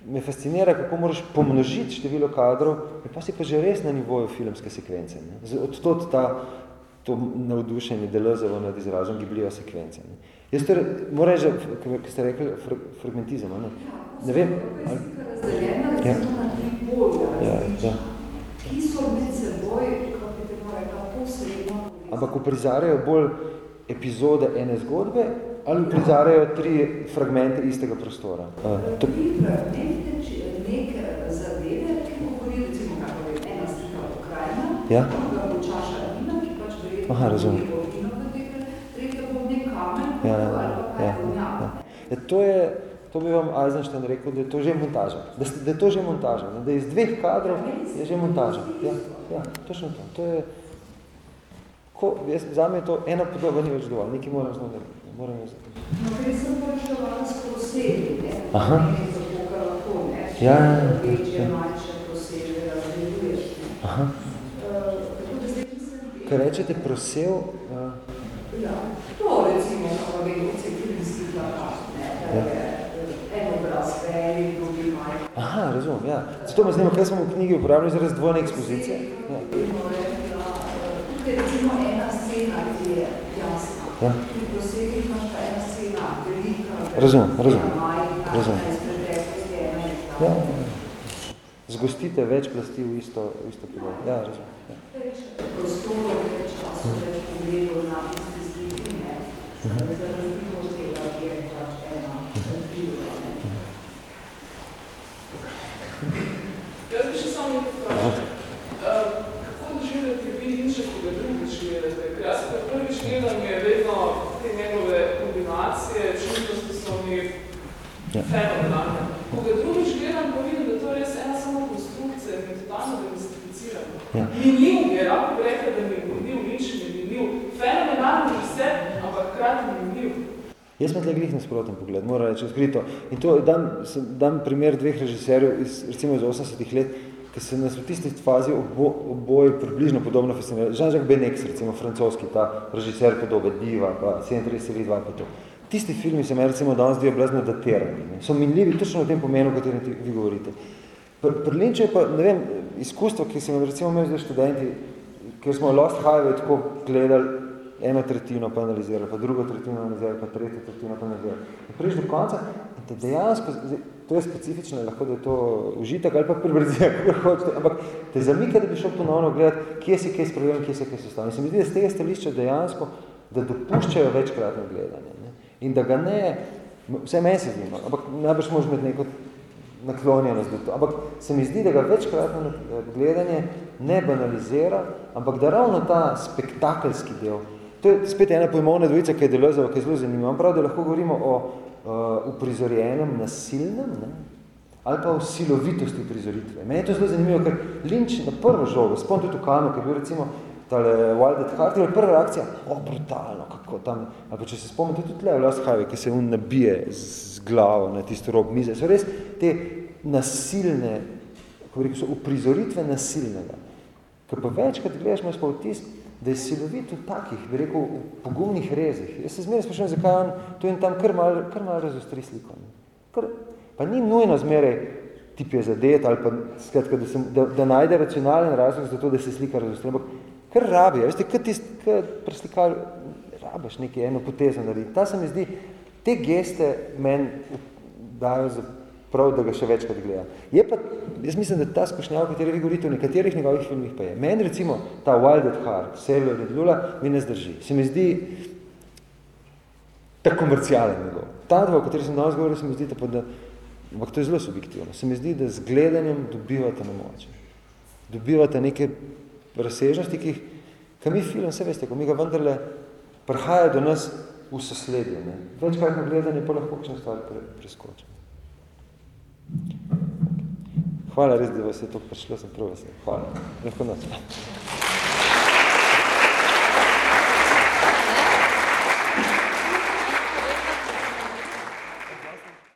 me fascinira, kako moraš pomnožiti število kadrov, pa si pa že res na nivoju filmske sekvence. Ne. Odtot ta to navdušenje Delezovo nad izrazom gibljiva sekvence. Ne. Jaz torej, moram reči, ki ste rekli, fr fragmentizem, ne? ne vem. Ali... Ja. Ja, ja. Ki so med seboj, kako bi te rekla, posredno. Ampak uprizarjajo bolj epizode ene zgodbe, ali prizarajo tri fragmente istega prostora? Uh, to... Neke zadeve, ki govori, recimo, kako je ena slika pokrajina, ja? druga bo čaša vina, ki pač verjetno Aha, razumem. ja, ja, ja, ja, ja. ja, to je, to bi vam Eisenstein rekel, da je to že montaža. Da, da je to že montaža. Da iz dveh kadrov je že montaža. Ja, ja, točno to. To je, ko, jaz, za me je to ena podoba ni več dovolj, nekaj moram znati moram jaz. No, ker sem vprašala s prosedi, ne? Aha. Ne, zato, kar lahko, ne? Ja, ja, ja. Večje, Ja. manjše prosede razdeluješ, ne? Aha. Uh, tako da zdaj Kaj rečete prosev? Uh, Ja, to recimo, kako vem, cepilinski plakat, ne? Da Ja. je eh, en obraz velik, drugi manj. aha, razumem, ja. Zato me zanima, kaj smo v knjigi uporabili za razdvojne ekspozicije? Ja. Tukaj recimo ena scena, ki je jasna. Ja. Pri posebih imaš pa ena scena, velika, Razumem, razumem. majhna, Razumem. Ja, ja. Zgostite več plasti v isto, v isto podobo. Ja, razumem. Ja. Več prostorov, več časa, več pogledov na isti sliki, ne. Za razliko od tega, ki je pač ena videla, ne. Jaz bi še samo nekaj vprašal. Kako doživljate vi Linče, ko ga drugič gledate? Ker jaz pa prvič gledam je vedno te njegove kombinacije, čutnosti so mi Ja. fenomenalne. Ko ga drugič gledam, pa vidim, da to je res ena samo konstrukcija je totalno. Ja. Minljiv je, lahko bi rekla, da mi minljiv, nič mi minljiv. Fenomenalno vse, ampak hkrati minljiv. Jaz sem tle glih nasproten pogled, moram reči odkrito. In to dam, sem, dam primer dveh režiserjev iz, recimo iz 80 let, ki se nas v tisti fazi obo, oboji približno podobno fascinirali. Jean-Jacques Benex, recimo francoski, ta režiser podobe Diva, pa 37 pa to. Tisti filmi se meni recimo danes zdijo blazno datirani. Ne? So minljivi točno v tem pomenu, o katerem ti vi govorite. Pri, Lynchu je pa, ne vem, izkustvo, ki sem recimo imel zdaj študenti, ker smo Lost Highway tako gledali, eno tretjino pa analizirali, pa drugo tretjino analizirali, pa tretjo tretjino pa analizirali. In priješ do konca in te dejansko, to je specifično, lahko da je to užitek ali pa prebrzija, kako hočete, ampak te zamika, da bi šel ponovno gledati, kje si kaj spravil in kje se kaj sestavlja. In se mi zdi, da z tega stališča dejansko, da dopuščajo večkratno gledanje. Ne? In da ga ne, vse meni se zdi, no, ampak najbrž možeš imeti neko naklonjenost do to. Ampak se mi zdi, da ga večkratno gledanje ne banalizira, ampak da ravno ta spektakelski del, to je spet ena pojmovna dvojica, ki je delozava, ki je zelo zanimiva. Prav, da lahko govorimo o uh, uprizorjenem nasilnem, ne? ali pa o silovitosti uprizoritve. Meni je to zelo zanimivo, ker Lynch na prvo žogo, spomnim tudi v Kanu, ki je bil recimo tale Wild at Heart, je prva reakcija, o, brutalno, kako tam, ali pa če se spomnite tudi tle v Lost Highway, ki se un nabije z glavo na tisto rob mize, so res te nasilne, kako bi rekel, so uprizoritve nasilnega. Ker pa večkrat gledaš, imaš pa vtis, da je silovit v takih, bi rekel, v pogumnih rezih. Jaz se zmeraj sprašujem, zakaj on tu in tam kar malo kar mal razostri sliko. Kar, pa ni nujno zmeraj tip je zadet ali pa skratka, da, sem, da, da najde racionalen razlog za to, da se slika razostri. Kar rabi, veste, kar tist, kar preslikal, rabiš nekaj eno potezo narediti. Ta se mi zdi, te geste meni dajo za prav, da ga še večkrat gleda. Je pa, jaz mislim, da ta skušnjava, o kateri vi govorite, v nekaterih njegovih filmih pa je. Meni recimo ta Wild at Heart, Sailor Red Lula, mi ne zdrži. Se mi zdi ta komercialen njegov. Ta dva, o kateri sem danes govoril, se mi zdi, da, ampak to je zelo subjektivno. Se mi zdi, da z gledanjem dobivate na moče. Dobivate neke razsežnosti, ki jih, kaj mi film, vse veste, ko mi ga vendarle prihaja do nas v sosledje. Ne? Večkrat na gledanje pa lahko kakšne stvari pre, preskočimo. Hvala res, da vas je to prišlo, sem prav vesel. Hvala. Lahko noč.